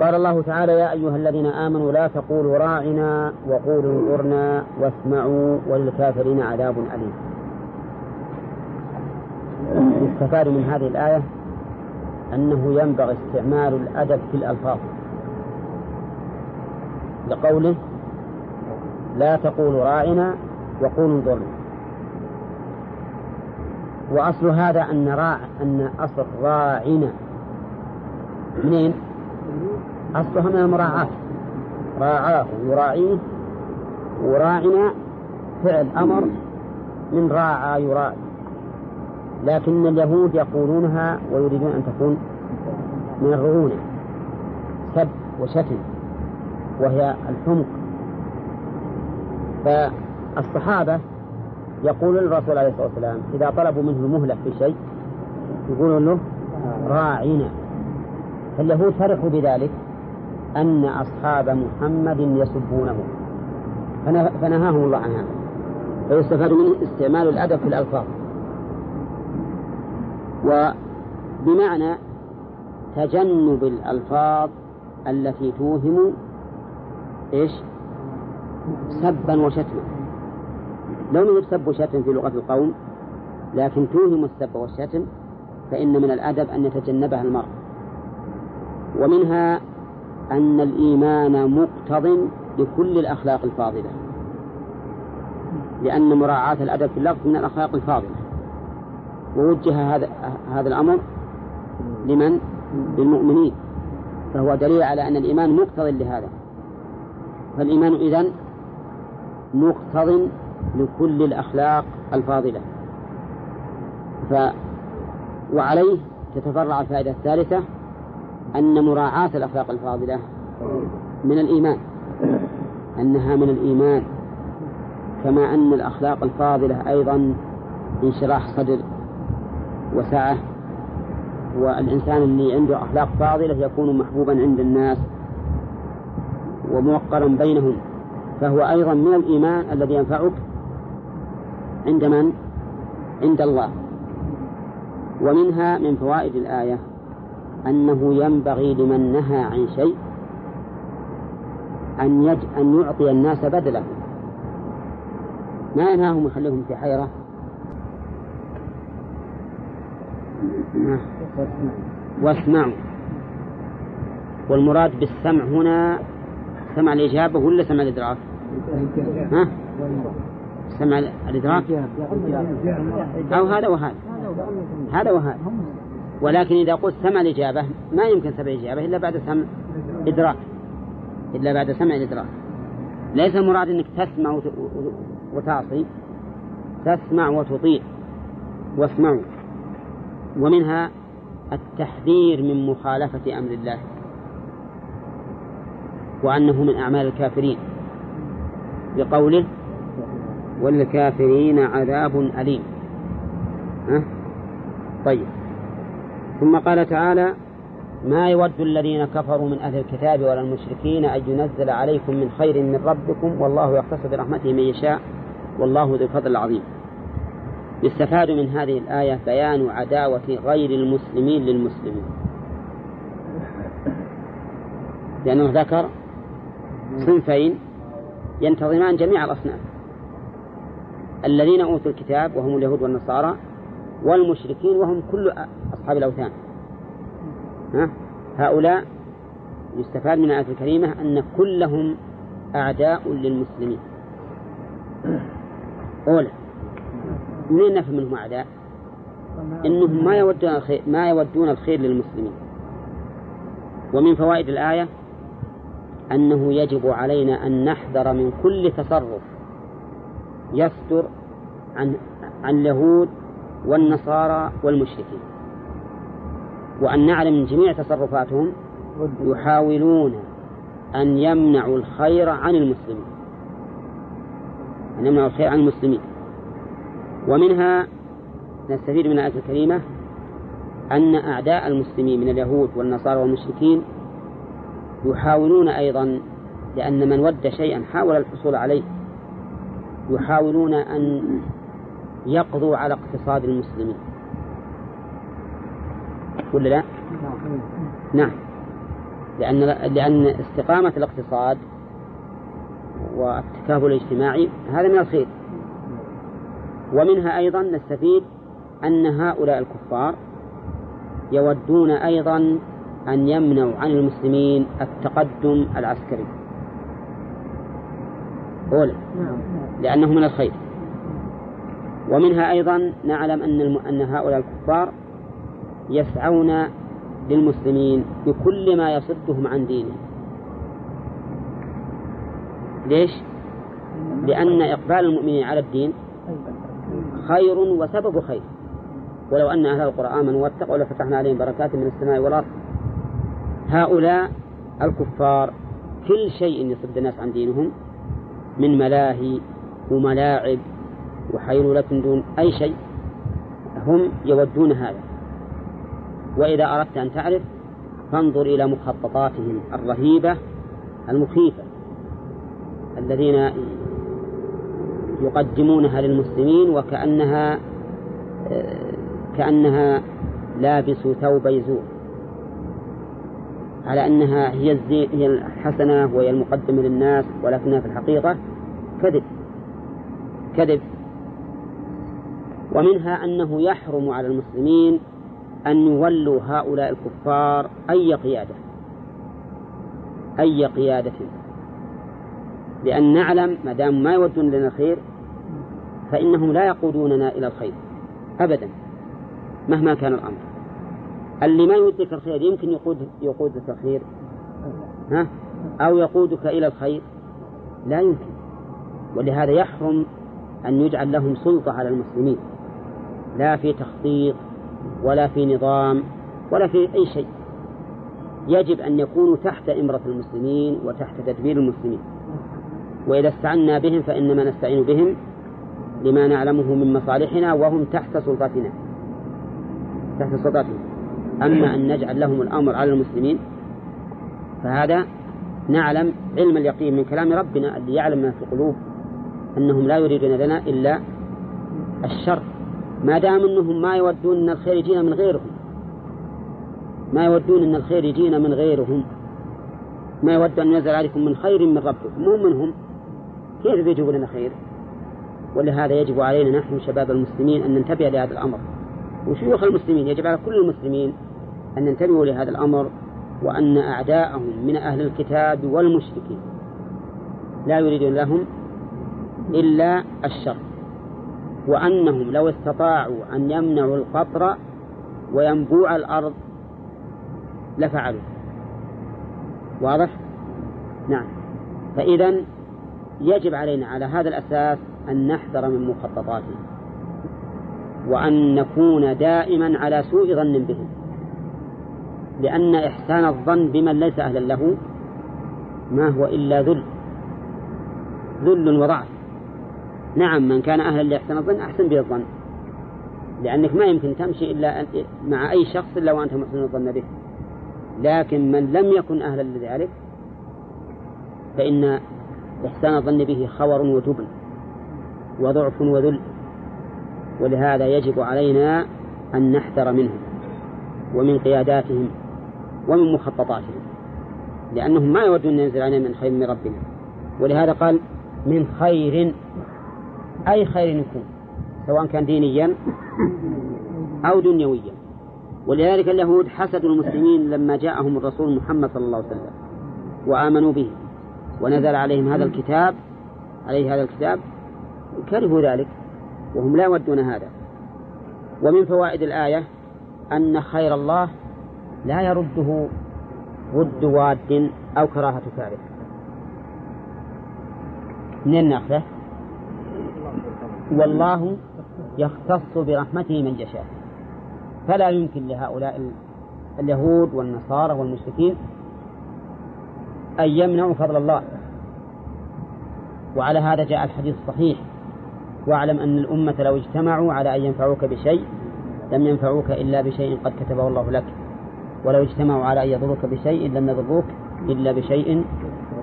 قال الله تعالى يا أيها الذين آمنوا لا تقولوا راعنا وقولوا انظرنا واسمعوا وللكافرين عذاب أليم. يستفاد من هذه الآية أنه ينبغي استعمال الأدب في الألفاظ. لقوله لا تقولوا راعنا وقولوا انظرنا. وأصل هذا أن راع أن أصل راعنا منين؟ أصلها من المراعاة. راعاه يراعيه. وراعنا فعل أمر من راعى يراعي. لكن اليهود يقولونها ويريدون أن تكون من الرعونة سب وشتم. وهي الحمق. فالصحابة يقول للرسول عليه الصلاة والسلام إذا طلبوا منه المهلة في شيء يقولون له راعنا فاليهود فرحوا بذلك أن أصحاب محمد يسبونه. فنهاهم الله عن هذا. فيستفاد منه استعمال الأدب في الألفاظ. وبمعنى تجنب الألفاظ التي توهم إيش؟ سبا وشتما. لو لم سب وشتم في لغة القوم لكن توهم السب والشتم فإن من الأدب أن يتجنبها المرء. ومنها أن الإيمان مقتض لكل الأخلاق الفاضلة. لأن مراعاة الأدب في اللفظ من الأخلاق الفاضلة. ووجه هذا هذا الأمر لمن؟ للمؤمنين. فهو دليل على أن الإيمان مقتض لهذا. فالإيمان إذن مقتض لكل الأخلاق الفاضلة. ف وعليه تتفرع الفائدة الثالثة أن مراعاة الأخلاق الفاضلة من الإيمان. أنها من الإيمان كما أن الأخلاق الفاضلة أيضا انشراح صدر وسعة والإنسان اللي عنده أخلاق فاضلة يكون محبوبا عند الناس وموقرا بينهم. فهو أيضا من الإيمان الذي ينفعك عند من؟ عند الله. ومنها من فوائد الآية أنه ينبغي لمن نهى عن شيء أن يج... أن يعطي الناس بدله. ما ينهاهم ويخليهم في حيرة؟ واسمعوا. والمراد بالسمع هنا سمع الإجابة ولا سمع الإدراك؟ ها؟ سمع الإدراك؟ أو هذا وهذا. هذا وهذا. ولكن إذا قلت سمع الإجابة ما يمكن سمع الإجابة إلا بعد سمع إدراك. إلا بعد سمع الإدراك. ليس المراد أنك تسمع وتعصي. تسمع وتطيع. واسمعوا. ومنها التحذير من مخالفة أمر الله. وأنه من أعمال الكافرين. بقوله وللكافرين عذاب أليم. ها؟ طيب. ثم قال تعالى ما يود الذين كفروا من أهل الكتاب ولا المشركين أن ينزل عليكم من خير من ربكم والله يختص برحمته من يشاء والله ذو الفضل العظيم. يستفاد من هذه الآية بيان عداوة غير المسلمين للمسلمين. لأنه ذكر صنفين ينتظمان جميع الأصناف. الذين أوتوا الكتاب وهم اليهود والنصارى والمشركين وهم كل أصحاب الأوثان؟ هؤلاء يستفاد من الآية الكريمة أن كلهم أعداء للمسلمين. أولى منين نفهم منهم أعداء؟ إنهم ما يودون ما يودون الخير للمسلمين. ومن فوائد الآية أنه يجب علينا أن نحذر من كل تصرف يصدر عن اليهود والنصارى والمشركين. وأن نعلم من جميع تصرفاتهم يحاولون أن يمنعوا الخير عن المسلمين. أن يمنعوا الخير عن المسلمين. ومنها نستفيد من الآية الكريمة أن أعداء المسلمين من اليهود والنصارى والمشركين يحاولون أيضا لأن من ود شيئا حاول الحصول عليه يحاولون أن يقضوا على اقتصاد المسلمين. ولا لا؟ نعم. لأن لأن استقامة الاقتصاد والتكافل الاجتماعي هذا من الخير. ومنها أيضا نستفيد أن هؤلاء الكفار يودون أيضا أن يمنعوا عن المسلمين التقدم العسكري. أولا. لأنه من الخير. ومنها أيضا نعلم أن أن هؤلاء الكفار يسعون للمسلمين بكل ما يصدهم عن دينهم. ليش؟ لأن إقبال المؤمنين على الدين خير وسبب خير. ولو أن أهل القرى آمنوا واتقوا لفتحنا عليهم بركات من السماء والأرض هؤلاء الكفار كل شيء يصد الناس عن دينهم من ملاهي وملاعب وحيلولة دون أي شيء هم يودون هذا. وإذا أردت أن تعرف فانظر إلى مخططاتهم الرهيبة المخيفة الذين يقدمونها للمسلمين وكأنها كأنها لابس ثوب يزور على أنها هي هي الحسنة وهي المقدمة للناس ولكنها في الحقيقة كذب. كذب. ومنها أنه يحرم على المسلمين أن يولوا هؤلاء الكفار أي قيادة. أي قيادة. لأن نعلم ما دام ما يودون لنا الخير فإنهم لا يقودوننا إلى الخير أبدا مهما كان الأمر. اللي ما يودك الخير يمكن يقود يقودك الخير. ها؟ أو يقودك إلى الخير. لا يمكن. ولهذا يحرم أن يجعل لهم سلطة على المسلمين. لا في تخطيط ولا في نظام ولا في أي شيء. يجب أن يكونوا تحت إمرة المسلمين وتحت تدبير المسلمين. وإذا استعنا بهم فإنما نستعين بهم لما نعلمه من مصالحنا وهم تحت سلطتنا تحت سلطتنا أما أن نجعل لهم الأمر على المسلمين فهذا نعلم علم اليقين من كلام ربنا اللي يعلم ما في القلوب أنهم لا يريدون لنا إلا الشر. ما دام أنهم ما يودون أن الخير يجينا من غيرهم ما يودون أن الخير يجينا من غيرهم ما يود أن ينزل عليكم من خير من ربكم مو منهم كيف بيجيبوا لنا خير؟ ولهذا يجب علينا نحن شباب المسلمين أن ننتبه لهذا الأمر. وشيوخ المسلمين يجب على كل المسلمين أن ننتبهوا لهذا الأمر وأن أعداءهم من أهل الكتاب والمشركين لا يريدون لهم إلا الشر وأنهم لو استطاعوا أن يمنعوا القطر وينبوع الأرض لفعلوا. واضح؟ نعم. فإذا يجب علينا على هذا الأساس أن نحذر من مخططاتهم وأن نكون دائما على سوء ظن بهم. لأن إحسان الظن بمن ليس أهلا له ما هو إلا ذل. ذل وضعف. نعم من كان أهلا لإحسان الظن أحسن به الظن. لأنك ما يمكن تمشي إلا مع أي شخص إلا وأنت محسن الظن به. لكن من لم يكن أهلا لذلك فإن إحسان الظن به خور وجبن وضعف وذل. ولهذا يجب علينا أن نحذر منهم ومن قياداتهم ومن مخططاتهم لأنهم ما يودون أن ينزل علينا من خير من ربنا ولهذا قال من خير أي خير يكون سواء كان دينيا أو دنيويا. ولذلك اليهود حسدوا المسلمين لما جاءهم الرسول محمد صلى الله عليه وسلم وآمنوا به. ونزل عليهم هذا الكتاب عليه هذا الكتاب كرهوا ذلك وهم لا يودون هذا. ومن فوائد الآية أن خير الله لا يرده ود واد أو كراهة كاره من الناخذة والله يختص برحمته من يشاء. فلا يمكن لهؤلاء اليهود والنصارى والمشركين أن يمنعوا فضل الله. وعلى هذا جاء الحديث الصحيح. واعلم أن الأمة لو اجتمعوا على أن ينفعوك بشيء لم ينفعوك إلا بشيء قد كتبه الله لك. ولو اجتمعوا على أن يضروك بشيء لم يضروك إلا بشيء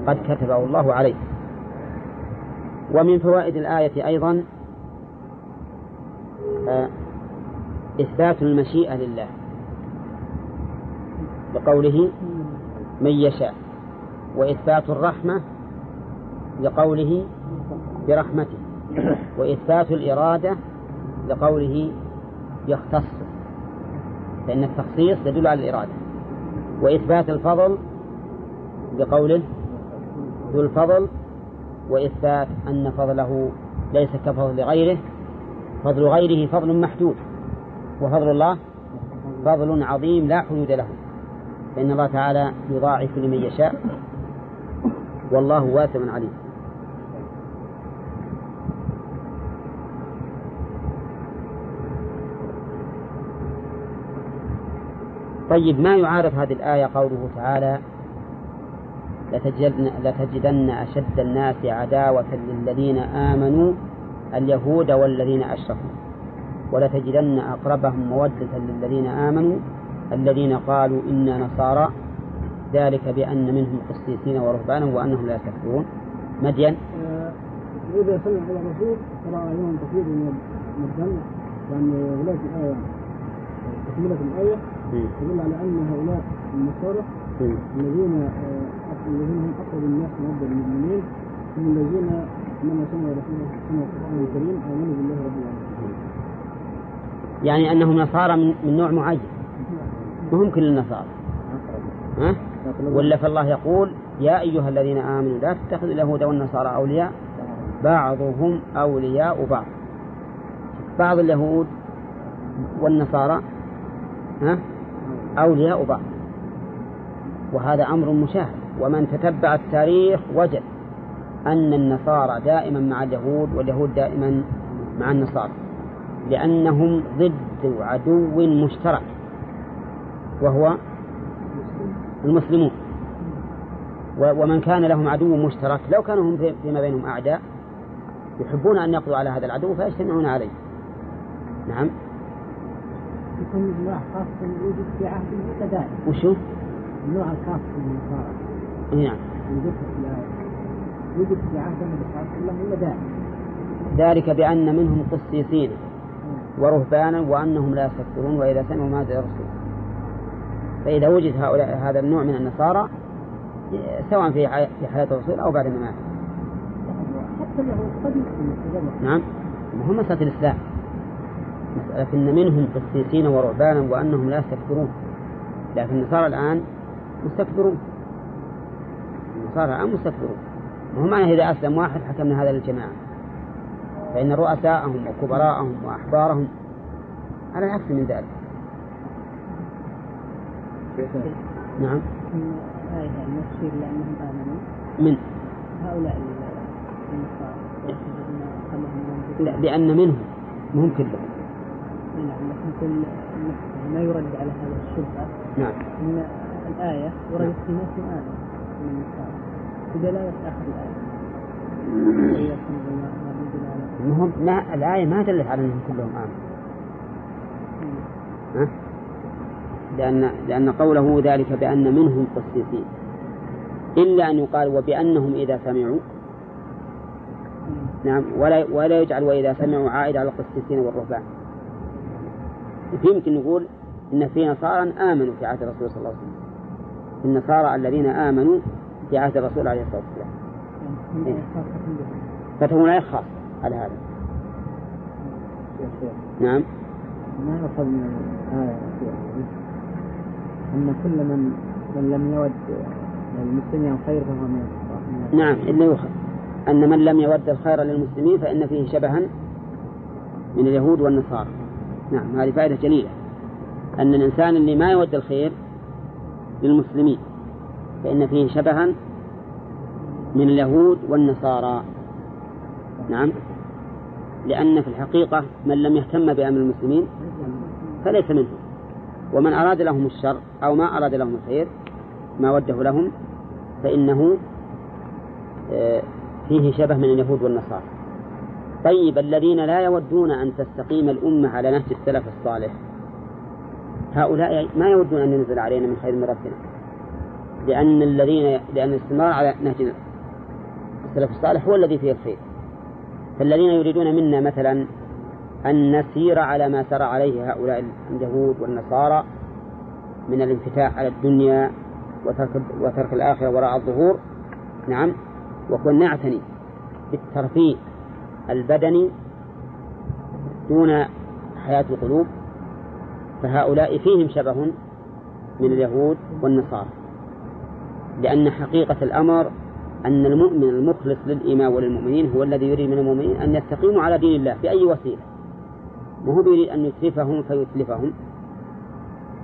قد كتبه الله عليك. ومن فوائد الآية أيضا آه، إثبات المشيئة لله بقوله من يشاء وإثبات الرحمة لقوله برحمته وإثبات الإرادة لقوله يختص. فإن التخصيص يدل على الإرادة. وإثبات الفضل بقوله ذو الفضل وإثبات أن فضله ليس كفضل غيره. فضل غيره فضل محدود وفضل الله فضل عظيم لا حدود له. فإن الله تعالى يضاعف لمن يشاء والله واسع عليم. طيب ما يعارض هذه الآية قوله تعالى لتجدن, لتجدن أشد الناس عداوة للذين آمنوا اليهود والذين أشركوا ولتجدن أقربهم مودة للذين آمنوا الذين قالوا إنا نصارى ذلك بأن منهم قسيسين ورهبانا وأنهم لا يستكبرون. مدين؟ إذا سمع على الرسول ترى عليهم كثير من الجنة لأن ولاية الآية تكملة الآية. تدل على أن هؤلاء النصارى الذين الذين هم أقرب الناس مودة للمؤمنين هم الذين انما سموا رسوله سموا القران الكريم آمنوا بالله رب العالمين. يعني أنهم نصارى من, من نوع معين. وهم كل النصارى؟ ها؟ ولا فالله يقول يا أيها الذين آمنوا لا تتخذوا اليهود والنصارى أولياء. بعضهم أولياء بعض. بعض اليهود والنصارى ها؟ أولياء بعض. وهذا أمر مشاهد. ومن تتبع التاريخ وجد أن النصارى دائما مع اليهود واليهود دائما مع النصارى لأنهم ضد عدو مشترك وهو المسلمون. ومن كان لهم عدو مشترك لو كانوا هم فيما بينهم أعداء يحبون أن يقضوا على هذا العدو فيجتمعون عليه. نعم. يكون نوع خاص يوجد في عهد المعتدى وشو؟ النوع الخاص من النصارى نعم يوجد في يوجد في عهد النبي صلى الله عليه وسلم ولا دائم ذلك بأن منهم قسيسين ورهبانا وأنهم لا يستكبرون وإذا سمعوا ما الرسول. فإذا وجد هؤلاء هذا النوع من النصارى سواء في في حياة الرسول أو بعد مماته نعم. هم مسألة الإسلام. أن منهم قسيسين ورهبانا وأنهم لا يستكبرون. لكن النصارى الآن مستكبرون. النصارى الآن مستكبرون. وهم معنى إذا أسلم واحد حكمنا هذا للجماعة. فإن رؤساءهم وكبراءهم وأحبارهم على العكس من ذلك. نعم. من؟ هؤلاء لا لأن منهم مهم كلهم. نعم لكن كل ما يرد على هذا الشبهة. نعم. أن الآية وردت في نفس آية من النصارى بدلالة آخر الآية. المهم ما الآية ما دلت على أنهم كلهم آمنوا. ها؟ لأن لأن قوله ذلك بأن منهم قسيسين. إلا أن يقال وبأنهم إذا سمعوا. نعم ولا ولا يجعل وإذا سمعوا عائد على القسيسين والرهبان. يمكن نقول إن في نصارى آمنوا في عهد الرسول صلى الله عليه وسلم. النصارى الذين آمنوا في عهد الرسول عليه الصلاة والسلام. إيه. فتكون لا خاص على هذا. نعم. ما يؤخذ من الآية أن كل من من لم يود للمسلمين الخير فهو من. نعم إلا يؤخذ. أن من لم يود الخير للمسلمين فإن فيه شبها من اليهود والنصارى. نعم هذه فائدة جليلة. أن الإنسان اللي ما يود الخير للمسلمين فإن فيه شبها من اليهود والنصارى. نعم لأن في الحقيقة من لم يهتم بأمر المسلمين فليس منهم. ومن أراد لهم الشر أو ما أراد لهم الخير ما وده لهم فإنه آه، فيه شبه من اليهود والنصارى. طيب الذين لا يودون أن تستقيم الأمة على نهج السلف الصالح. هؤلاء ما يودون أن ينزل علينا من خير من ربنا. لأن الذين لأن الاستمرار على نهج السلف الصالح هو الذي فيه الخير. فالذين يريدون منا مثلا أن نسير على ما سار عليه هؤلاء اليهود والنصارى من الانفتاح على الدنيا وترك, وترك الآخرة وراء الظهور. نعم. وكن نعتني بالترفيه البدني دون حياة القلوب فهؤلاء فيهم شبه من اليهود والنصارى لأن حقيقة الأمر أن المؤمن المخلص للإيمان وللمؤمنين هو الذي يريد من المؤمنين أن يستقيموا على دين الله بأي وسيلة. ما هو يريد أن يتلفهم فيتلفهم.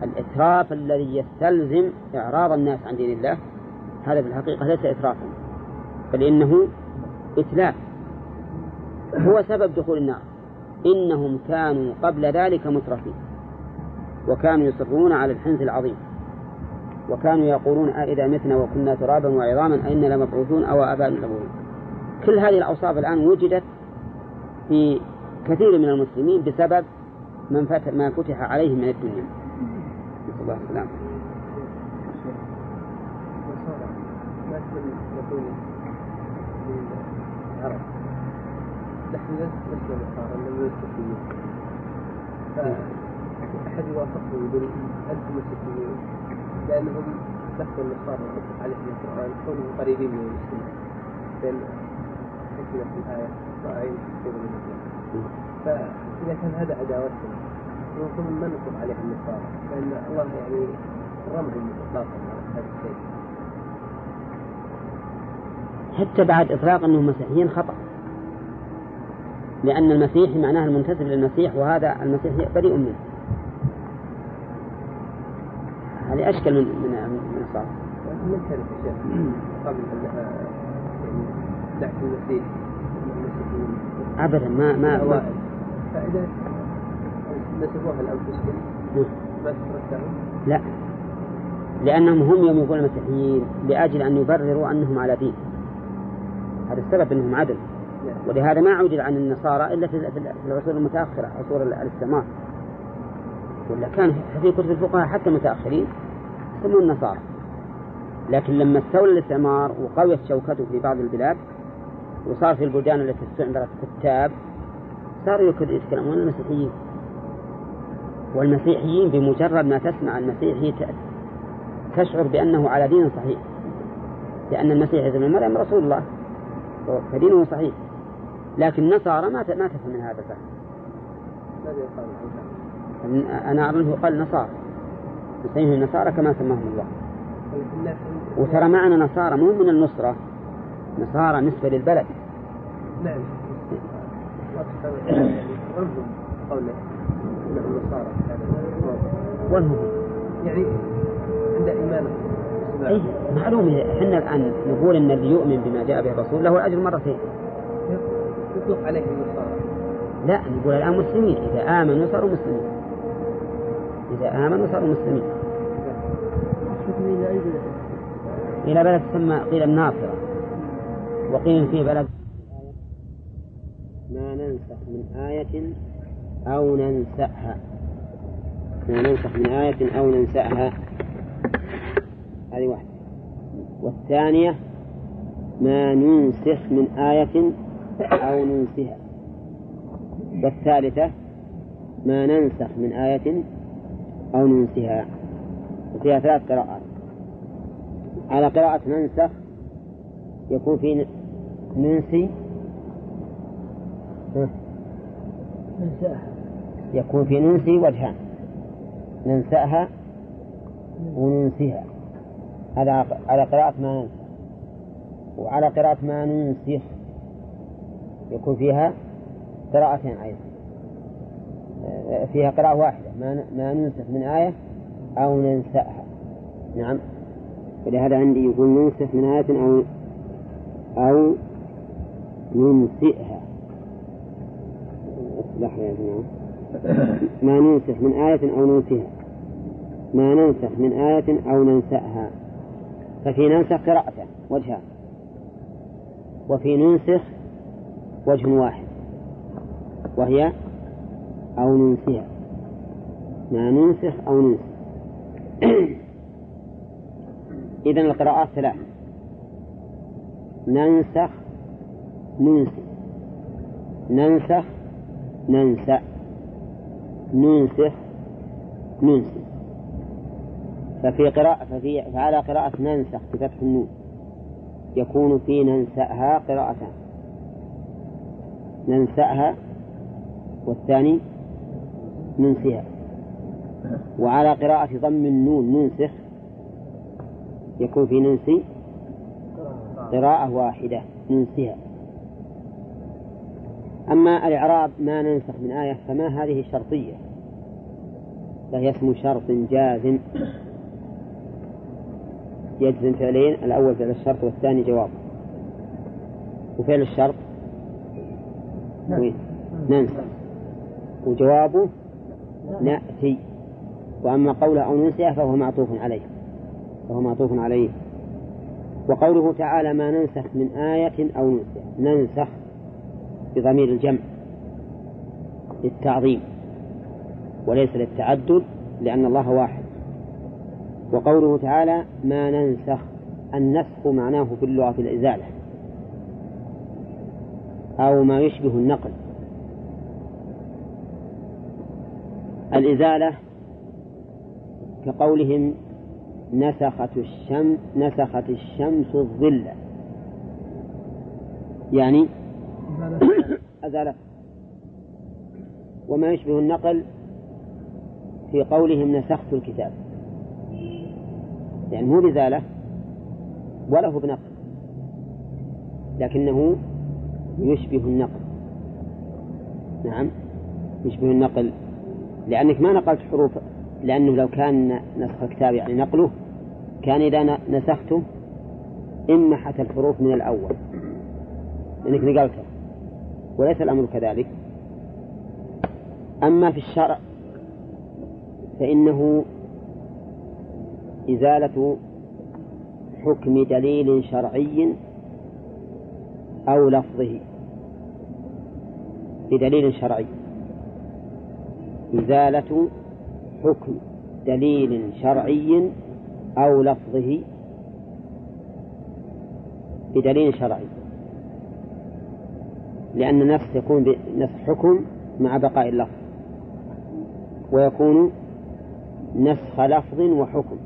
الإتراف الذي يستلزم إعراض الناس عن دين الله هذا في الحقيقة ليس إترافا بل إنه إتلاف. هو سبب دخول النار. إنهم كانوا قبل ذلك مترفين. وكانوا يصرون على الحنث العظيم. وكانوا يقولون أئذا متنا وكنا ترابا وعظاما أئنا لمبعوثون أو آباء الأولين كل هذه الأوصاف الآن وجدت في كثير من المسلمين بسبب من فتح ما فتح عليهم من الدنيا. نسأل الله السلامة. نحن فأحد يقول أنتم لأنهم ذكروا النصارى عليهم القرآن كونهم قريبين من المسلمين. لأن كذا في الآية. فإذا كان هذا عداوتهم المفروض ما عليهم النصارى لأن الله يعني رمهم إطلاقا على هذا الشيء. حتى بعد إطلاق أنهم مسيحيين خطأ. لأن المسيح معناه المنتسب للمسيح وهذا المسيح بريء منه. هذه أشكل من من من الشيخ قبل أن يعني المسيح أبدا ما ما, الأوائل فإذا نسبوها تتركهم لا. لأنهم هم يوم يقولون المسيحيين لأجل أن يبرروا أنهم على دين. هذا السبب أنهم عدل. ولهذا ما عدل عن النصارى إلا في العصور المتأخرة عصور الاستعمار. ولا كان في كتب الفقهاء حتى المتأخرين يسمون النصارى. لكن لما استولى الاستعمار وقويت شوكته في بعض البلاد وصار في البلدان التي استعمرت كتاب صاروا يتكلمون المسيحيين. والمسيحيين بمجرد ما تسمع المسيحي تشعر بأنه على دين صحيح. لأن المسيح ابن مريم رسول الله فدينه صحيح. لكن النصارى ما ما تفهم من هذا الفهم؟ أنا أظن قال نصارى. نسميهم النصارى كما سماهم الله. وترى معنا نصارى مو من النصرة. نصارى نسبة للبلد. نعم. يعني قوله انهم نصارى وهم يعني عند ايمانهم أي معلوم إحنا الآن نقول أن اللي يؤمن بما جاء به الرسول له الأجر مرتين. يطلق عليهم النصارى لا نقول الآن مسلمين. إذا آمنوا صاروا مسلمين. إذا آمنوا صاروا مسلمين. إلى بلد تسمى قيل الناصرة. وقيل في بلد ما ننسخ من آية أو ننسأها. ما ننسخ من آية أو ننسأها. هذه واحدة. والثانية ما ننسخ من آية أو ننسها. والثالثة ما ننسخ من آية أو ننسها. وفيها ثلاث قراءات. على قراءة ننسخ يكون في ننسي. ننساها. يكون في ننسي وجهان. ننسأها وننسيها. هذا على قراءة ما ننسى وعلى قراءة ما ننسخ يكون فيها قراءتين أيضا. فيها قراءة واحدة. ما ما ننسخ من آية أو ننسأها. نعم. ولهذا عندي يقول ننسخ من آية أو أو ننسئها. لحظة يا جماعة. ما ننسخ من آية أو ننسها. ما ننسخ من آية أو ننسأها. ففي ننسخ قراءتان وجهان. وفي ننسخ وجه واحد. وهي أو ننسها ما ننسخ أو ننسخ. إذن القراءات ثلاث. ننسخ ننسي. ننسخ ننسى. ننسخ ننسي. ففي قراءة ففي فعلى قراءة ننسخ بفتح النون. يكون في ننسأها قراءتان. ننسأها والثاني ننسيها. وعلى قراءة ضم النون ننسخ يكون في ننسي قراءة واحدة ننسيها. أما الإعراب ما ننسخ من آية فما هذه شرطية؟ فهي اسم شرط جازم. يجزم فعلين الأول فعل الشرط والثاني جواب. وفعل الشرط؟ ننسى وجوابه نأتي. وأما قوله أو ننسيه فهو معطوف عليه. فهو معطوف عليه. وقوله تعالى ما ننسخ من آية أو ننسخ. ننسخ بضمير الجمع. للتعظيم. وليس للتعدد لأن الله واحد. وقوله تعالى ما ننسخ. النسخ معناه في اللغة الإزالة. أو ما يشبه النقل. الإزالة كقولهم نسخت الشمس نسخت الشمس الظل. يعني أزالته وما يشبه النقل في قولهم نسخت الكتاب. يعني مو بزالة ولا هو بنقل. لكنه يشبه النقل. نعم يشبه النقل. لأنك ما نقلت حروف لأنه لو كان نسخ الكتاب يعني نقله كان إذا نسخته إمحت الحروف من الأول. لأنك نقلتها وليس الأمر كذلك. أما في الشرع فإنه إزالة حكم دليل شرعي أو لفظه بدليل شرعي. إزالة حكم دليل شرعي أو لفظه بدليل شرعي. لأن النفس يكون بنفس حكم مع بقاء اللفظ ويكون نسخ لفظ وحكم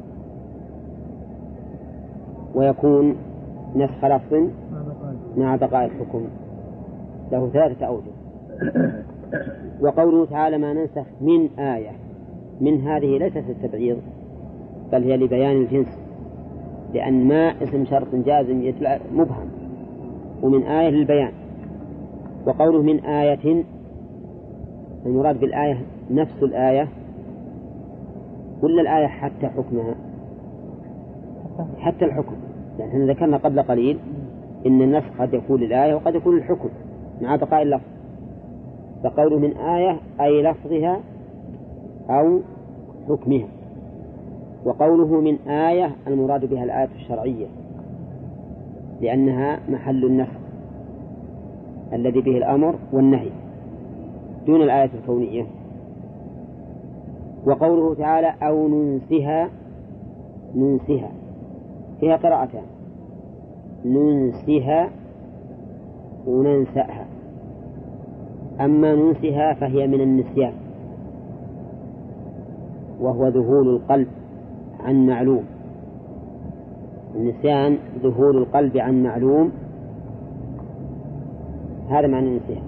ويكون نسخ لفظ مع بقاء الحكم له ثلاثة أوجه. وقوله تعالى ما ننسخ من آية. من هذه ليست التبعيض بل هي لبيان الجنس. لأن ما اسم شرط جازم مبهم. ومن آية للبيان. وقوله من آية المراد بالآية نفس الآية. ولا الآية حتى حكمها؟ حتى الحكم. يعني إحنا ذكرنا قبل قليل إن النسخ قد يكون للآية وقد يكون للحكم مع بقاء اللفظ. فقوله من آية أي لفظها أو حكمها. وقوله من آية المراد بها الآية الشرعية لأنها محل النسخ الذي به الأمر والنهي دون الآية الكونية. وقوله تعالى أو ننسها ننسها. فيها قراءتان. ننسها وننسأها. أما ننسها فهي من النسيان وهو ذهول القلب عن معلوم. النسيان ذهول القلب عن معلوم هذا معنى النسيان.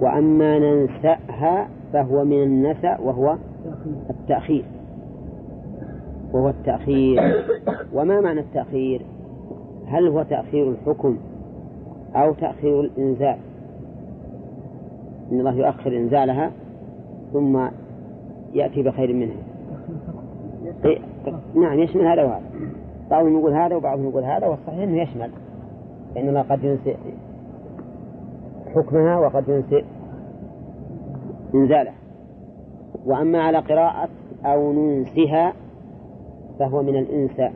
وأما ننسأها فهو من النسأ وهو التأخير وهو التأخير. وما معنى التأخير؟ هل هو تأخير الحكم أو تأخير الإنزال؟ إن الله يؤخر إنزالها ثم يأتي بخير منها. إيه نعم يشمل هذا وهذا. بعضهم يقول هذا وبعضهم يقول هذا والصحيح أنه يشمل. لأن الله قد ينسي حكمها وقد ينسي إنزاله وأما على قراءة أو ننسها فهو من الإنساء.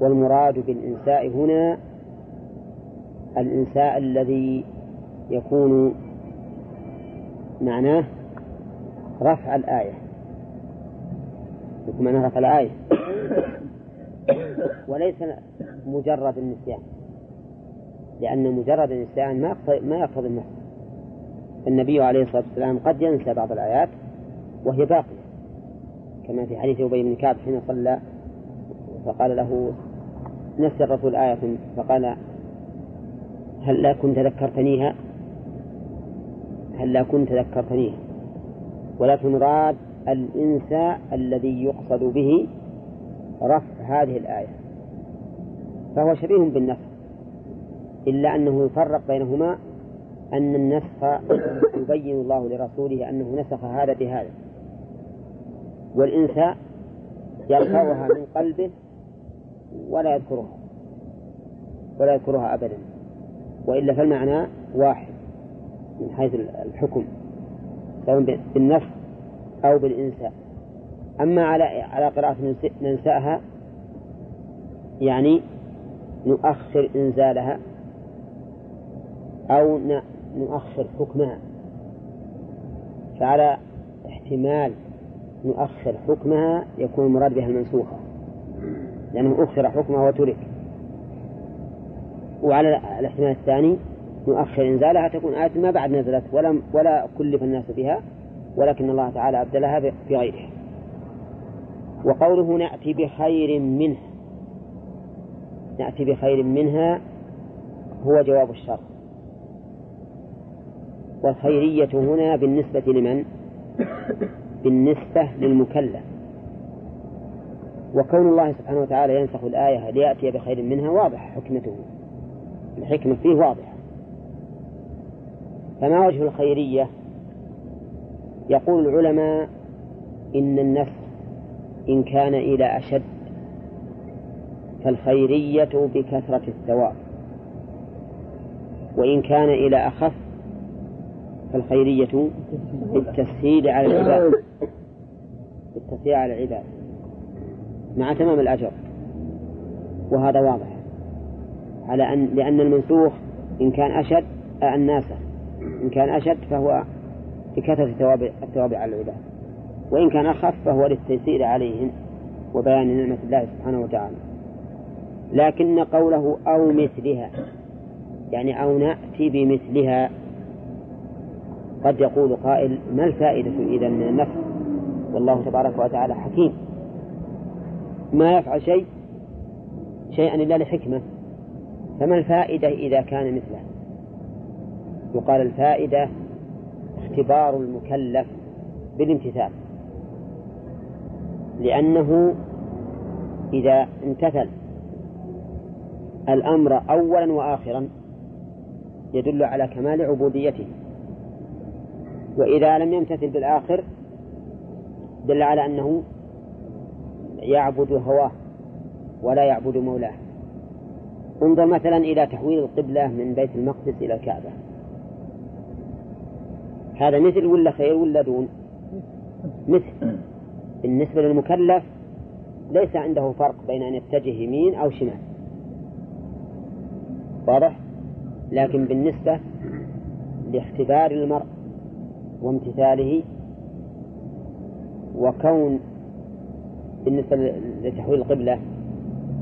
والمراد بالإنساء هنا الإنساء الذي يكون معناه رفع الآية. يكون معناه رفع الآية. وليس مجرد النسيان. لأن مجرد النسيان ما ما يقتضي النسخ النبي عليه الصلاة والسلام قد ينسى بعض الآيات وهي باقية كما في حديث أبي بن كعب حين صلى فقال له نسي الرسول آية فقال هل لا كنت ذكرتنيها؟ هل لا كنت ذكرتنيها؟ ولكن مراد الإنساء الذي يقصد به رفع هذه الآية. فهو شبيه بالنسخ إلا أنه يفرق بينهما أن النسخ يبين الله لرسوله أنه نسخ هذا بهذا. والإنساء يرفعها من قلبه ولا يذكرها. ولا يذكرها أبدا. وإلا فالمعنى واحد من حيث الحكم. سواء بالنفس أو بالإنساء أما على على قراءة ننساها يعني نؤخر إنزالها أو نؤخر حكمها. فعلى احتمال نؤخر حكمها يكون المراد بها المنسوخة. لأنه أخر حكمها وترك. وعلى الاحتمال الثاني نؤخر إنزالها تكون آية ما بعد نزلت ولا ولا كلف الناس بها ولكن الله تعالى أبدلها بغيرها. وقوله نأتي بخير منها نأتي بخير منها هو جواب الشرط والخيرية هنا بالنسبة لمن؟ بالنسبة للمكلف. وكون الله سبحانه وتعالى ينسخ الآية ليأتي بخير منها واضح حكمته. الحكمة فيه واضحة. فما وجه الخيرية؟ يقول العلماء إن النفس إن كان إلى أشد فالخيرية بكثرة الثواب. وإن كان إلى أخف فالخيرية بالتسهيل على العباد. بالتسهيل على العباد. مع تمام الأجر. وهذا واضح. على أن لأن المنسوخ إن كان أشد الناسخ إن كان أشد فهو بكثرة الثواب الثواب على العباد. وإن كان أخف فهو للتيسير عليهم وبيان نعمة الله سبحانه وتعالى. لكن قوله أو مثلها يعني أو نأتي بمثلها قد يقول قائل ما الفائدة إذا من النفس؟ والله تبارك وتعالى حكيم. ما يفعل شيء شيئا إلا لحكمة فما الفائدة إذا كان مثله؟ يقال الفائدة اختبار المكلف بالامتثال لأنه إذا امتثل الأمر أولا وآخرا يدل على كمال عبوديته وإذا لم يمتثل بالآخر دل على أنه يعبد هواه ولا يعبد مولاه. انظر مثلا إلى تحويل القبلة من بيت المقدس إلى الكعبة. هذا مثل ولا خير ولا دون؟ مثل. بالنسبة للمكلف ليس عنده فرق بين أن يتجه يمين أو شمال. واضح؟ لكن بالنسبة لاختبار المرء وامتثاله وكون بالنسبة لتحويل القبلة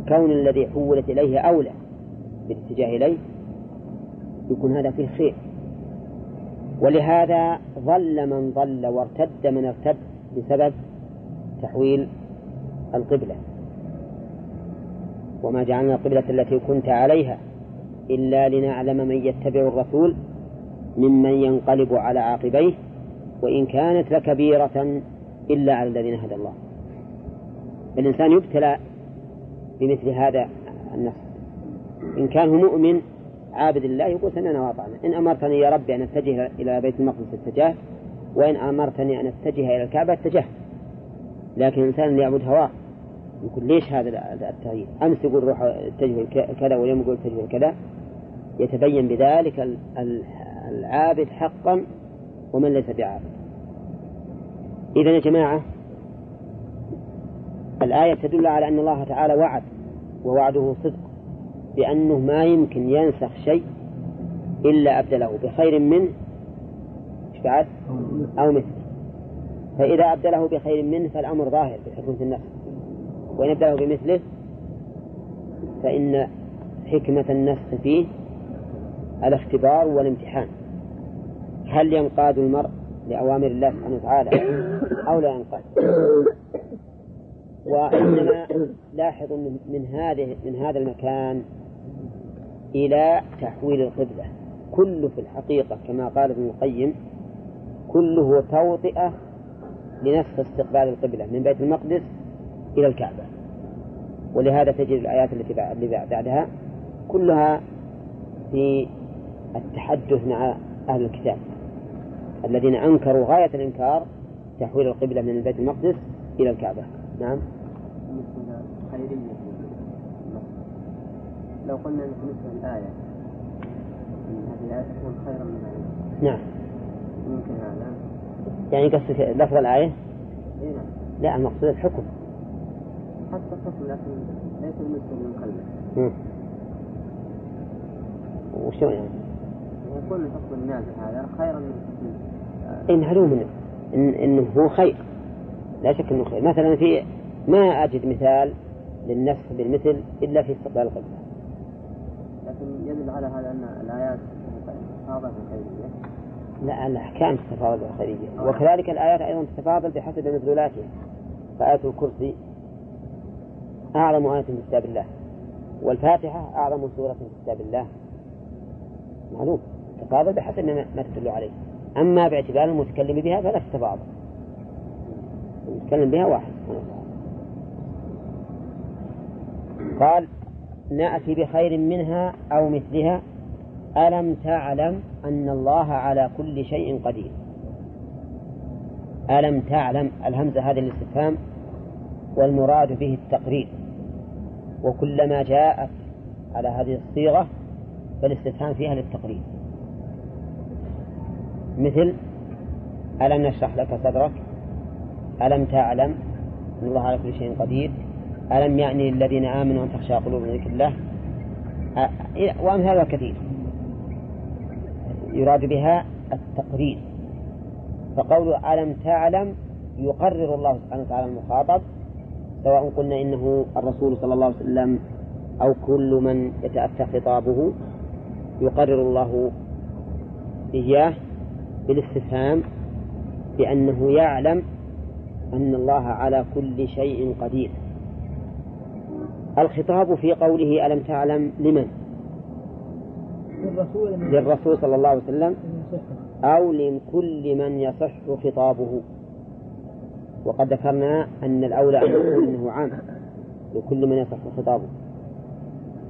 كون الذي حولت إليه أولى بالاتجاه إليه يكون هذا فيه خير. ولهذا ضل من ضل وارتد من ارتد بسبب تحويل القبلة. وما جعلنا القبلة التي كنت عليها إلا لنعلم من يتبع الرسول ممن ينقلب على عاقبيه وإن كانت لكبيرة إلا على الذين هدى الله. الإنسان يبتلى بمثل هذا النص. إن كان هو مؤمن عابد الله يقول سمعنا وأطعنا. إن أمرتني يا ربي أن أتجه إلى بيت المقدس اتجهت وإن أمرتني أن أتجه إلى الكعبة اتجهت لكن الإنسان اللي يعبد هواه يقول ليش هذا التغيير؟ أمس يقول روح اتجه كذا واليوم يقول اتجه كذا. يتبين بذلك العابد حقا ومن ليس بعابد. إذا يا جماعة الآية تدل على أن الله تعالى وعد ووعده صدق بأنه ما يمكن ينسخ شيء إلا أبدله بخير منه بعد؟ أو مثله فإذا أبدله بخير منه فالأمر ظاهر بحكمة النفس. وإن أبدله بمثله فإن حكمة النسخ فيه الاختبار والامتحان. هل ينقاد المرء لأوامر الله سبحانه وتعالى أو لا ينقاد؟ وإنما لاحظوا من هذه من هذا المكان إلى تحويل القبلة. كله في الحقيقة كما قال ابن القيم كله توطئة لنفس استقبال القبلة من بيت المقدس إلى الكعبة. ولهذا تجد الآيات التي بعدها كلها في التحدث مع أهل الكتاب الذين أنكروا غاية الإنكار تحويل القبلة من بيت المقدس إلى الكعبة. نعم. لو قلنا بالنسبة للآية هذه الآية تكون خيرا من الآية نعم. ممكن هذا. يعني قصدك لفظ الآية؟ اي نعم. لا المقصود الحكم. حتى الحكم لكن ليس بالنسبة للمكلف مم. وشو يعني؟ يكون الحكم النازل هذا خيرا من الحكم. إن معلوم إن, إن إنه هو خير. لا شك إنه خير. مثلا في ما أجد مثال للنفس بالمثل إلا في استقبال القبلة لكن يدل على هذا أن الآيات تتفاضل بالخيرية. لا الأحكام تتفاضل بالخيرية. وكذلك الآيات أيضا تتفاضل بحسب مدلولاتها. فآية الكرسي أعظم آية في كتاب الله. والفاتحة أعظم سورة في كتاب الله. معلوم. تتفاضل بحسب ما تدل عليه. أما باعتبار المتكلم بها فلا تتباضى المتكلم بها واحد. قال نأتي بخير منها أو مثلها. ألم تعلم أن الله على كل شيء قدير؟ ألم تعلم الهمزة هذه الاستفهام والمراد به التقرير. وكلما جاءت على هذه الصيغة فالاستفهام فيها للتقرير. مثل ألم نشرح لك صدرك؟ ألم تعلم؟ أن الله على كل شيء قدير. ألم يعني للذين آمنوا أن تخشى قلوبهم ذكر الله؟ وأمثالها كثير يراد بها التقرير. فقول ألم تعلم يقرر الله سبحانه وتعالى المخاطب سواء قلنا إنه الرسول صلى الله عليه وسلم أو كل من يتأتى خطابه يقرر الله إياه بالاستفهام بأنه يعلم أن الله على كل شيء قدير. الخطاب في قوله ألم تعلم لمن؟ للرسول صلى الله عليه وسلم. أو لكل من يصح خطابه. وقد ذكرنا أن الأولى أن نقول أنه عام لكل من يصح خطابه.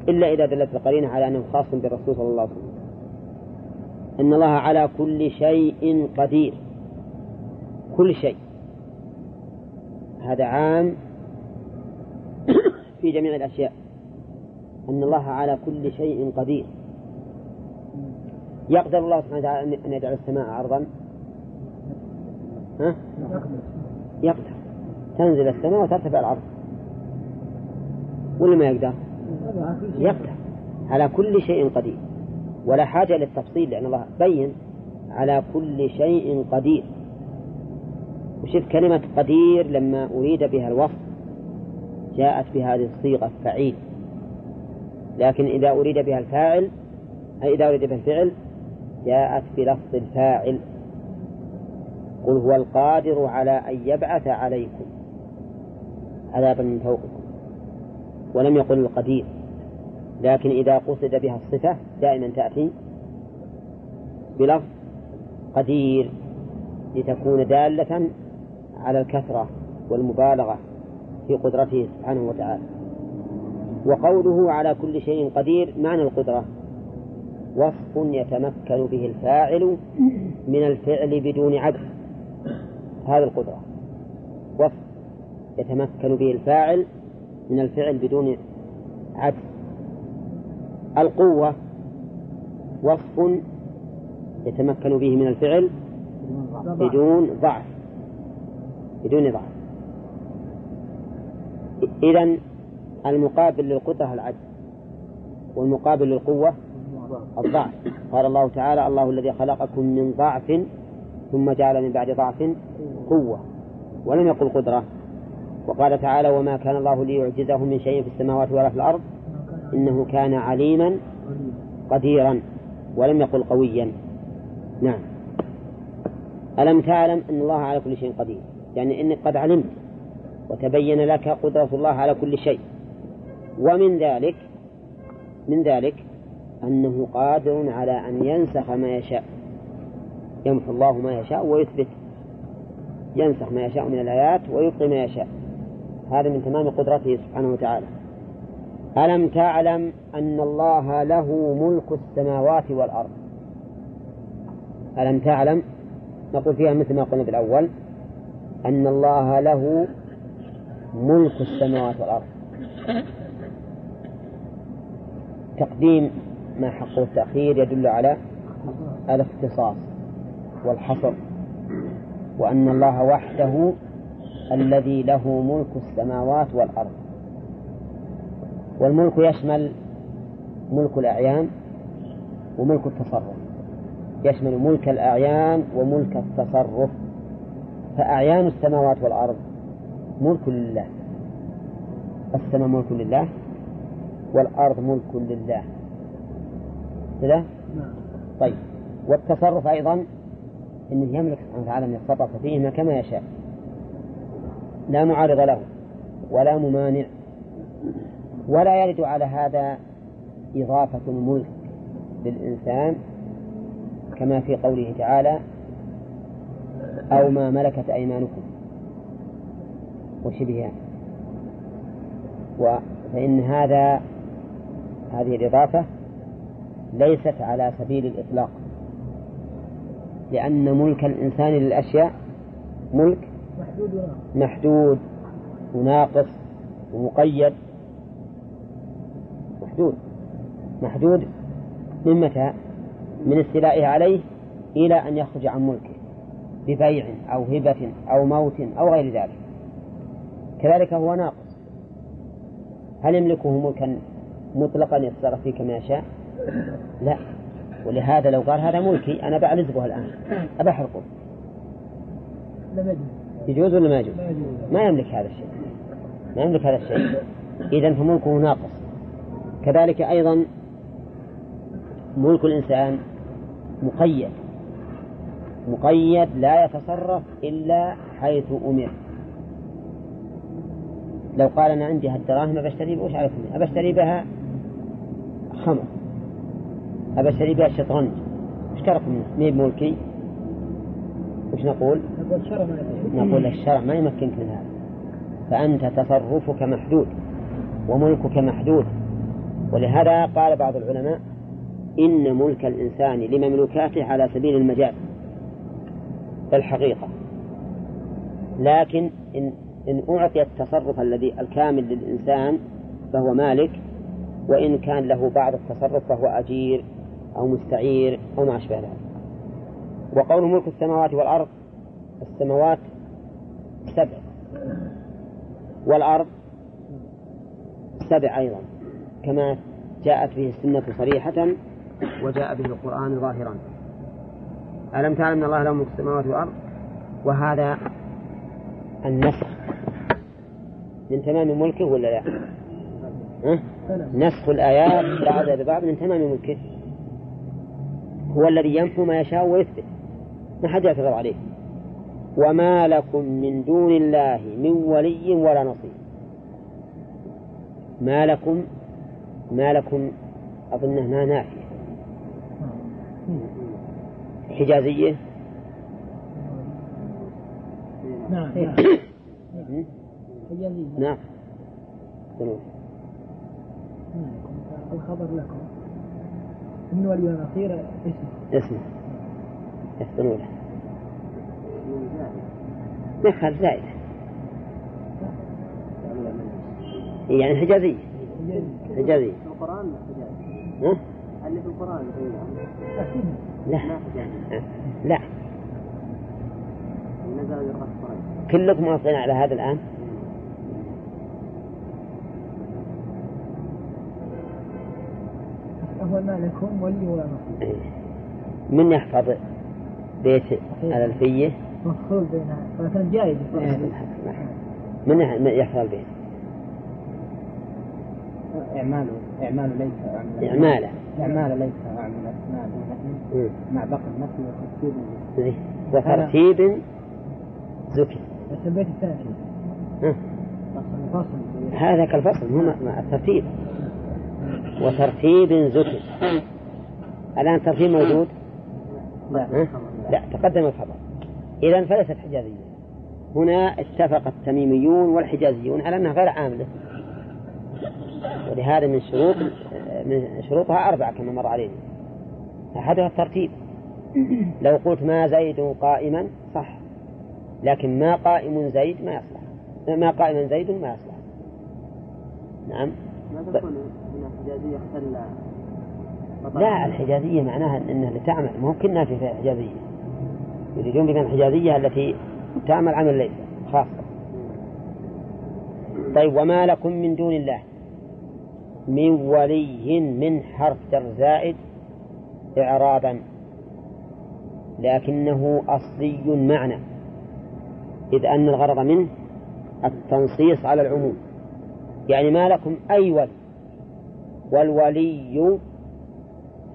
إلا إذا دلت القرينة على أنه خاص بالرسول صلى الله عليه وسلم. أن الله على كل شيء قدير. كل شيء. هذا عام في جميع الأشياء. أن الله على كل شيء قدير. يقدر الله سبحانه وتعالى أن يجعل السماء عرضا؟ ها؟ يقدر. تنزل السماء وترتفع الأرض ولا ما يقدر؟ يقدر. على كل شيء قدير. ولا حاجة للتفصيل لأن الله بين على كل شيء قدير. وشوف كلمة قدير لما أريد بها الوصف جاءت بهذه الصيغة فعيل. لكن إذا أريد بها الفاعل أي إذا أريد بها الفعل جاءت بلفظ الفاعل. قل هو القادر على أن يبعث عليكم. عذابا من فوقكم. ولم يقل القدير. لكن إذا قصد بها الصفة دائما تأتي بلفظ قدير لتكون دالة على الكثرة والمبالغة في قدرته سبحانه وتعالى. وقوله على كل شيء قدير معنى القدرة؟ وصف يتمكن به الفاعل من الفعل بدون عجز هذه القدرة. وصف يتمكن به الفاعل من الفعل بدون عجز القوة وصف يتمكن به من الفعل بدون ضعف. بدون ضعف. إذا المقابل للقدرة العجز والمقابل للقوة الضعف. قال الله تعالى الله الذي خلقكم من ضعف ثم جعل من بعد ضعف قوة. ولم يقل قدرة. وقال تعالى وما كان الله ليعجزه من شيء في السماوات ولا في الأرض إنه كان عليما قديرا. ولم يقل قويا. نعم. ألم تعلم أن الله على كل شيء قدير؟ يعني إنك قد علمت وتبين لك قدرة الله على كل شيء. ومن ذلك من ذلك أنه قادر على أن ينسخ ما يشاء. يمحو الله ما يشاء ويثبت. ينسخ ما يشاء من الآيات ويبقي ما يشاء. هذا من تمام قدرته سبحانه وتعالى. ألم تعلم أن الله له ملك السماوات والأرض؟ ألم تعلم؟ نقول فيها مثل ما قلنا بالأول أن الله له ملك السماوات والأرض. تقديم ما حقه التأخير يدل على الاختصاص والحصر وأن الله وحده الذي له ملك السماوات والأرض. والملك يشمل ملك الأعيان وملك التصرف. يشمل ملك الأعيان وملك التصرف. فأعيان السماوات والأرض ملك لله. السماء ملك لله والأرض ملك لله. كذا؟ طيب. والتصرف أيضا أنه يملك سبحانه وتعالى أن يتصرف فيهما كما يشاء. لا معارض له ولا ممانع ولا يرد على هذا إضافة الملك للإنسان كما في قوله تعالى أو ما ملكت أيمانكم. وشبهها فإن هذا هذه الإضافة ليست على سبيل الإطلاق. لأن ملك الإنسان للأشياء ملك محدود محدود وناقص ومقيد. محدود. محدود من متى؟ من استيلائه عليه إلى أن يخرج عن ملكه. ببيع أو هبة أو موت أو غير ذلك. كذلك هو ناقص. هل يملكه ملكا مطلقا يتصرف فيه كما يشاء؟ لا. ولهذا لو قال هذا ملكي أنا بعلزبه الآن. لم يجوز. ولا ما يجوز؟ ما يجوز. ما يملك هذا الشيء. ما يملك هذا الشيء. إذا فملكه ناقص. كذلك أيضا ملك الإنسان مقيد. مقيد لا يتصرف إلا حيث أمر. لو قال أنا عندي هالدراهم بشتري وش عرفني أبشتري بها خمر. أبشتري بها شطرنج. وش ترك منه مين ملكي. وش نقول؟ نقول الشرع ما يمكنك من هذا. فأنت تصرفك محدود وملكك محدود. ولهذا قال بعض العلماء إن ملك الإنسان لمملوكاته على سبيل المجال الحقيقة. لكن إن إن أعطي التصرف الذي الكامل للإنسان فهو مالك وإن كان له بعض التصرف فهو أجير أو مستعير أو ما أشبه ذلك. وقول ملك السماوات والأرض السماوات سبع والأرض سبع أيضا كما جاءت به السنة صريحة وجاء به القرآن ظاهرا. ألم تعلم أن الله له ملك السماوات والأرض؟ وهذا النسخ من تمام ملكه ولا لا؟ نسخ الآيات بعضها ببعض من تمام ملكه. هو الذي ينفو ما يشاء ويثبت. ما حد يعترض عليه. وما لكم من دون الله من ولي ولا نصير. ما لكم ما لكم أظنها نافية. حجازية؟ نعم. نعم. حجازية. نعم. شنو؟ الخبر لكم. من ولي ونصير اسم اسمه. يحسنون نخل زائدة يعني حجازية. حجازية. في القرآن حجاز ها؟ اللي في القرآن؟ لا. لا. كلكم موافقين على هذا الآن؟ هو ولي ولا إيه. من يحفظ بيت الألفية؟ مفصول بينها. ولكن جائز يح- من يحفظ البيت؟ إعمال إعمال ليس إعماله. إعمال ليس مم. مع بقي النفي إيه. وترتيب زكي. بس البيت الثاني. هذا كالفصل هو ما- ما- الترتيب. وترتيب زكي. الآن الترتيب موجود؟ لا؟ لا تقدم الخبر. إذا فليست حجازية. هنا اتفق التميميون والحجازيون على أنها غير عاملة. ولهذا من شروط من شروطها أربعة كما مر علينا. أحدها الترتيب. لو قلت ما زيد قائما صح لكن ما قائم زيد ما يصلح. ما قائما زيد ما يصلح. نعم. ما تكون هنا حجازية اختل؟ لا الحجازية معناها أنها لتعمل ما هو كنا في حجازية. يريدون بها الحجازية التي تعمل عمل ليس خاصة. طيب وما لكم من دون الله؟ من ولي من حرف جر زائد إعرابا لكنه أصلي معنى إذ أن الغرض منه التنصيص على العموم. يعني ما لكم أي ولي والولي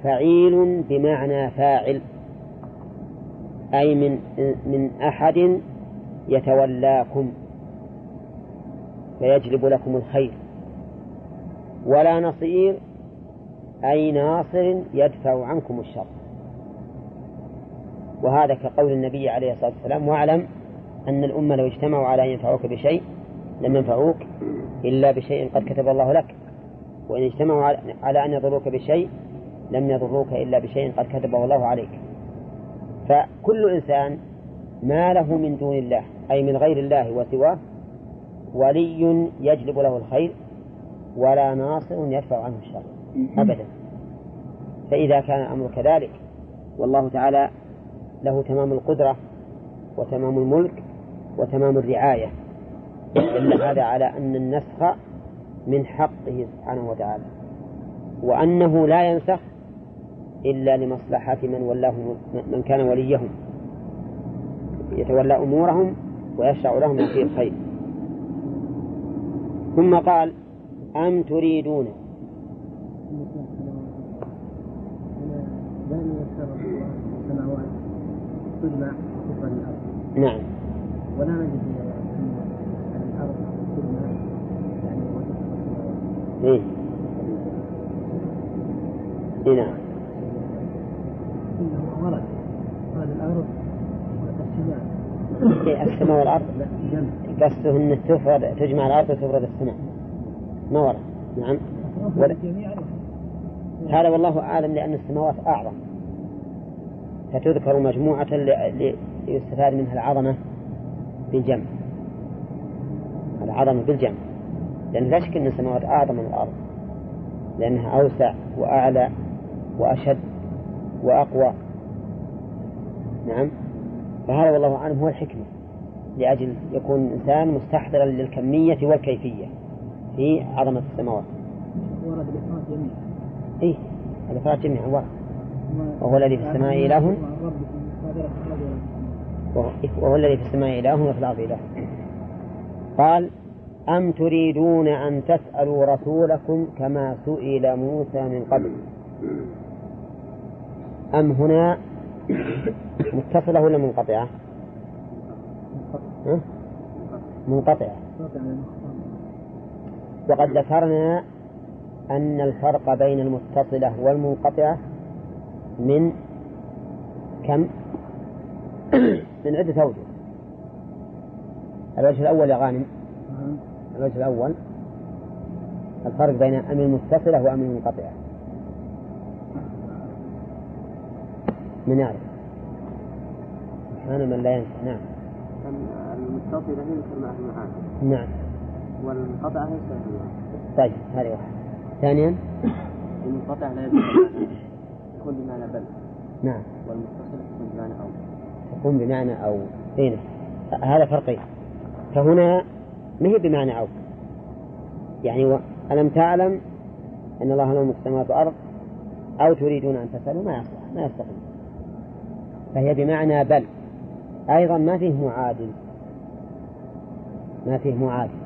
فعيل بمعنى فاعل أي من من أحد يتولاكم فيجلب لكم الخير. ولا نصير أي ناصر يدفع عنكم الشر. وهذا كقول النبي عليه الصلاة والسلام واعلم أن الأمة لو اجتمعوا على أن ينفعوك بشيء لم ينفعوك إلا بشيء قد كتب الله لك. وإن اجتمعوا على أن يضروك بشيء لم يضروك إلا بشيء قد كتبه الله عليك. فكل إنسان ما له من دون الله أي من غير الله وسواه ولي يجلب له الخير ولا ناصر يدفع عنه الشر. أبدا. فإذا كان الأمر كذلك والله تعالى له تمام القدرة وتمام الملك وتمام الرعاية. دل هذا على أن النسخ من حقه سبحانه وتعالى وأنه لا ينسخ إلا لمصلحة من ولاه من كان وليهم. يتولى أمورهم ويشرع لهم فيه الخير. ثم قال أم تريدون؟ السماوات تجمع كفر الأرض نعم. ولا نجد الأرض تجمع يعني إيه. إيه نعم. إنه ورد ورد الأرض والسماء إيه السماء والأرض. قصده أن تفرد تجمع الأرض وتفرد السماء. ما ورد. نعم. ولا- هذا والله أعلم لأن السماوات أعظم. فتذكر مجموعة ليستفاد منها العظمة بالجمع. العظمة بالجمع. لأن لا شك أن السماوات أعظم من الأرض. لأنها أوسع وأعلى وأشد وأقوى. نعم. فهذا والله أعلم هو الحكمة. لأجل يكون الإنسان مستحضرا للكمية والكيفية. في عظمة السماوات. ورد الإفراد جميعا. إيه الإفراد جميعا ورد وهو الذي في السماء إله. وهو- الذي في السماء إله وفي الأرض إله. قال أم تريدون أن تسألوا رسولكم كما سئل موسى من قبل؟ أم هنا متصلة ولا منقطعة؟ منقطعة. وقد ذكرنا أن الفرق بين المتصلة والمنقطعة من كم؟ من عدة أوجه. الوجه الأول يا غانم. الوجه الأول. الفرق بين أم المتصلة وأم المنقطعة. من يعرف سبحان من لا ينسى. نعم. المتصلة هي كلمة المعاني نعم. كلمة المعاني طيب هذه واحدة. ثانيا؟ المنقطع لا يكون بمعنى يكون بل نعم. والمتصل يكون بمعنى أو. تكون بمعنى أو. هنا هذا فرقين فهنا ما هي بمعنى أو؟ يعني و... ألم تعلم أن الله له ملك السماوات والأرض أو تريدون أن تسألوا؟ ما يصلح ما يستقيم. فهي بمعنى بل. أيضا ما فيه معادل. ما فيه معادل.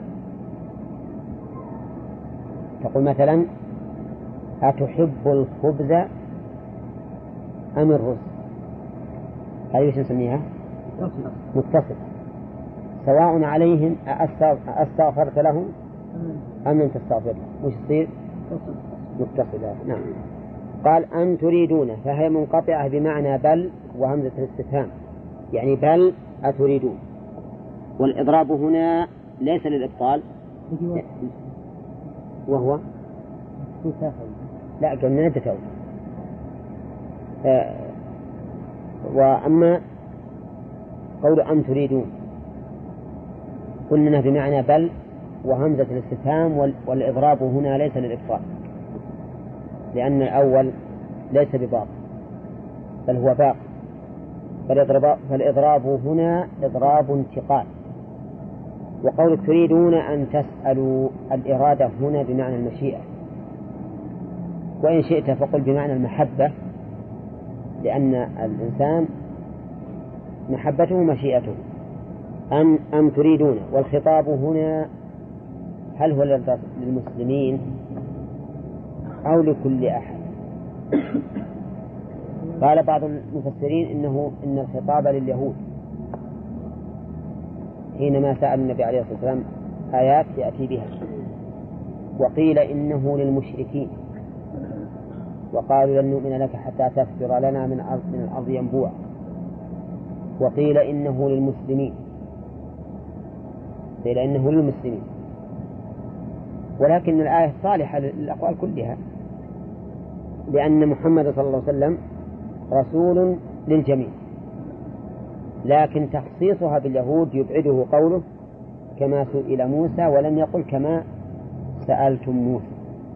تقول مثلا أتحب الخبز أم الرز؟ هذه إيش نسميها؟ متصل. سواء عليهم أستغفرت لهم أم لم تستغفر لهم. وش تصير؟ متصلة. نعم. قال أم تريدون؟ فهي منقطعة بمعنى بل وهمزة الاستفهام. يعني بل أتريدون. والإضراب هنا ليس للإبطال. وهو لا قلنا أوجه آه، وأما قول أم تريدون قلنا بمعنى بل وهمزة الاستفهام وال- والإضراب هنا ليس للإبطال لأن الأول ليس بباطل بل هو باق فالإضراب, فالإضراب هنا إضراب انتقال. وقول تريدون أن تسألوا الإرادة هنا بمعنى المشيئة. وإن شئت فقل بمعنى المحبة لأن الإنسان محبته مشيئته أم أم تريدون؟ والخطاب هنا هل هو للمسلمين أو لكل أحد؟ قال بعض المفسرين إنه إن الخطاب لليهود. حينما سأل النبي عليه الصلاة والسلام آيات يأتي بها. وقيل إنه للمشركين. وقالوا لن نؤمن لك حتى تفجر لنا من أرض من الأرض ينبوع. وقيل إنه للمسلمين. قيل إنه للمسلمين. ولكن الآية صالحة للأقوال كلها. لأن محمد صلى الله عليه وسلم رسول للجميع. لكن تخصيصها باليهود يبعده قوله كما سئل موسى ولم يقل كما سألتم موسى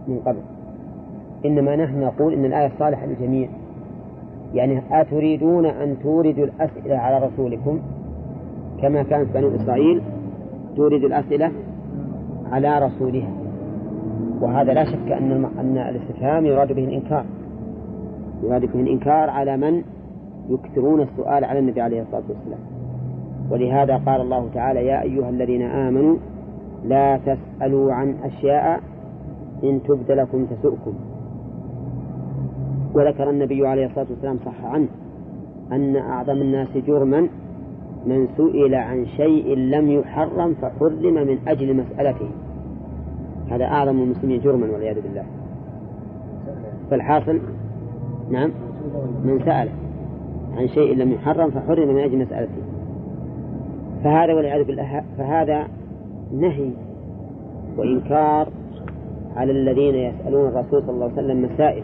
من قبل. إنما نحن نقول إن الآية صالحة للجميع. يعني أتريدون أن توردوا الأسئلة على رسولكم كما كانت بنو إسرائيل تورد الأسئلة على رسولها. وهذا لا شك أن أن الاستفهام يراد به الإنكار. يراد به الإنكار على من يكثرون السؤال على النبي عليه الصلاة والسلام. ولهذا قال الله تعالى يا أيها الذين آمنوا لا تسألوا عن أشياء إن تبد لكم تسؤكم. وذكر النبي عليه الصلاة والسلام صح عنه أن أعظم الناس جرما من سئل عن شيء لم يحرم فحرم من أجل مسألته. هذا أعظم المسلمين جرما والعياذ بالله. فالحاصل نعم. من سأل. عن شيء لم يحرم فحرم من أجل مسألته. فهذا والعياذ بالله فهذا نهي وإنكار على الذين يسألون الرسول صلى الله عليه وسلم مسائل.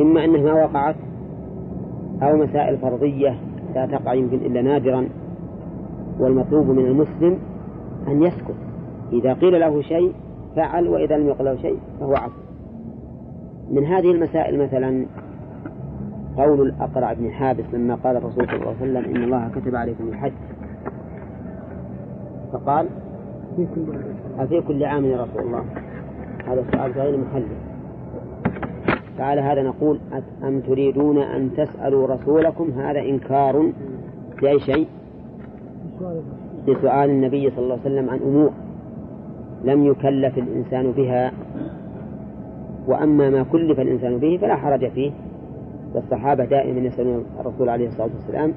إما أنها ما وقعت أو مسائل فرضية لا تقع يمكن إلا نادرا والمطلوب من المسلم أن يسكت. إذا قيل له شيء فعل وإذا لم يقل له شيء فهو عفو. من هذه المسائل مثلا قول الأقرع بن حابس لما قال الرسول صلى الله عليه وسلم إن الله كتب عليكم الحج. فقال أفي كل عام يا رسول الله؟ هذا سؤال غير محل فعلى هذا نقول أم تريدون أن تسألوا رسولكم؟ هذا إنكار لأي شيء؟ لسؤال النبي صلى الله عليه وسلم عن أمور لم يكلف الإنسان بها وأما ما كلف الإنسان به فلا حرج فيه. والصحابة دائما يسألون الرسول عليه الصلاة والسلام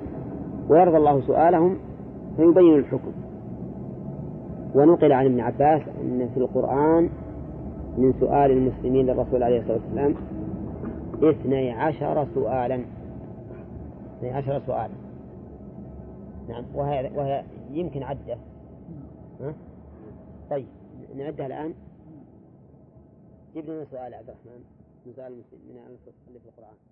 ويرضى الله سؤالهم فيبين الحكم. ونقل عن ابن عباس أن في القرآن من سؤال المسلمين للرسول عليه الصلاة والسلام اثني عشر سؤالا. اثني عشر سؤالا. نعم وهي, وهي يمكن عدة. ها؟ طيب نعدها الآن. جيب لنا سؤال عبد الرحمن من سؤال المسلمين من اللي في القرآن.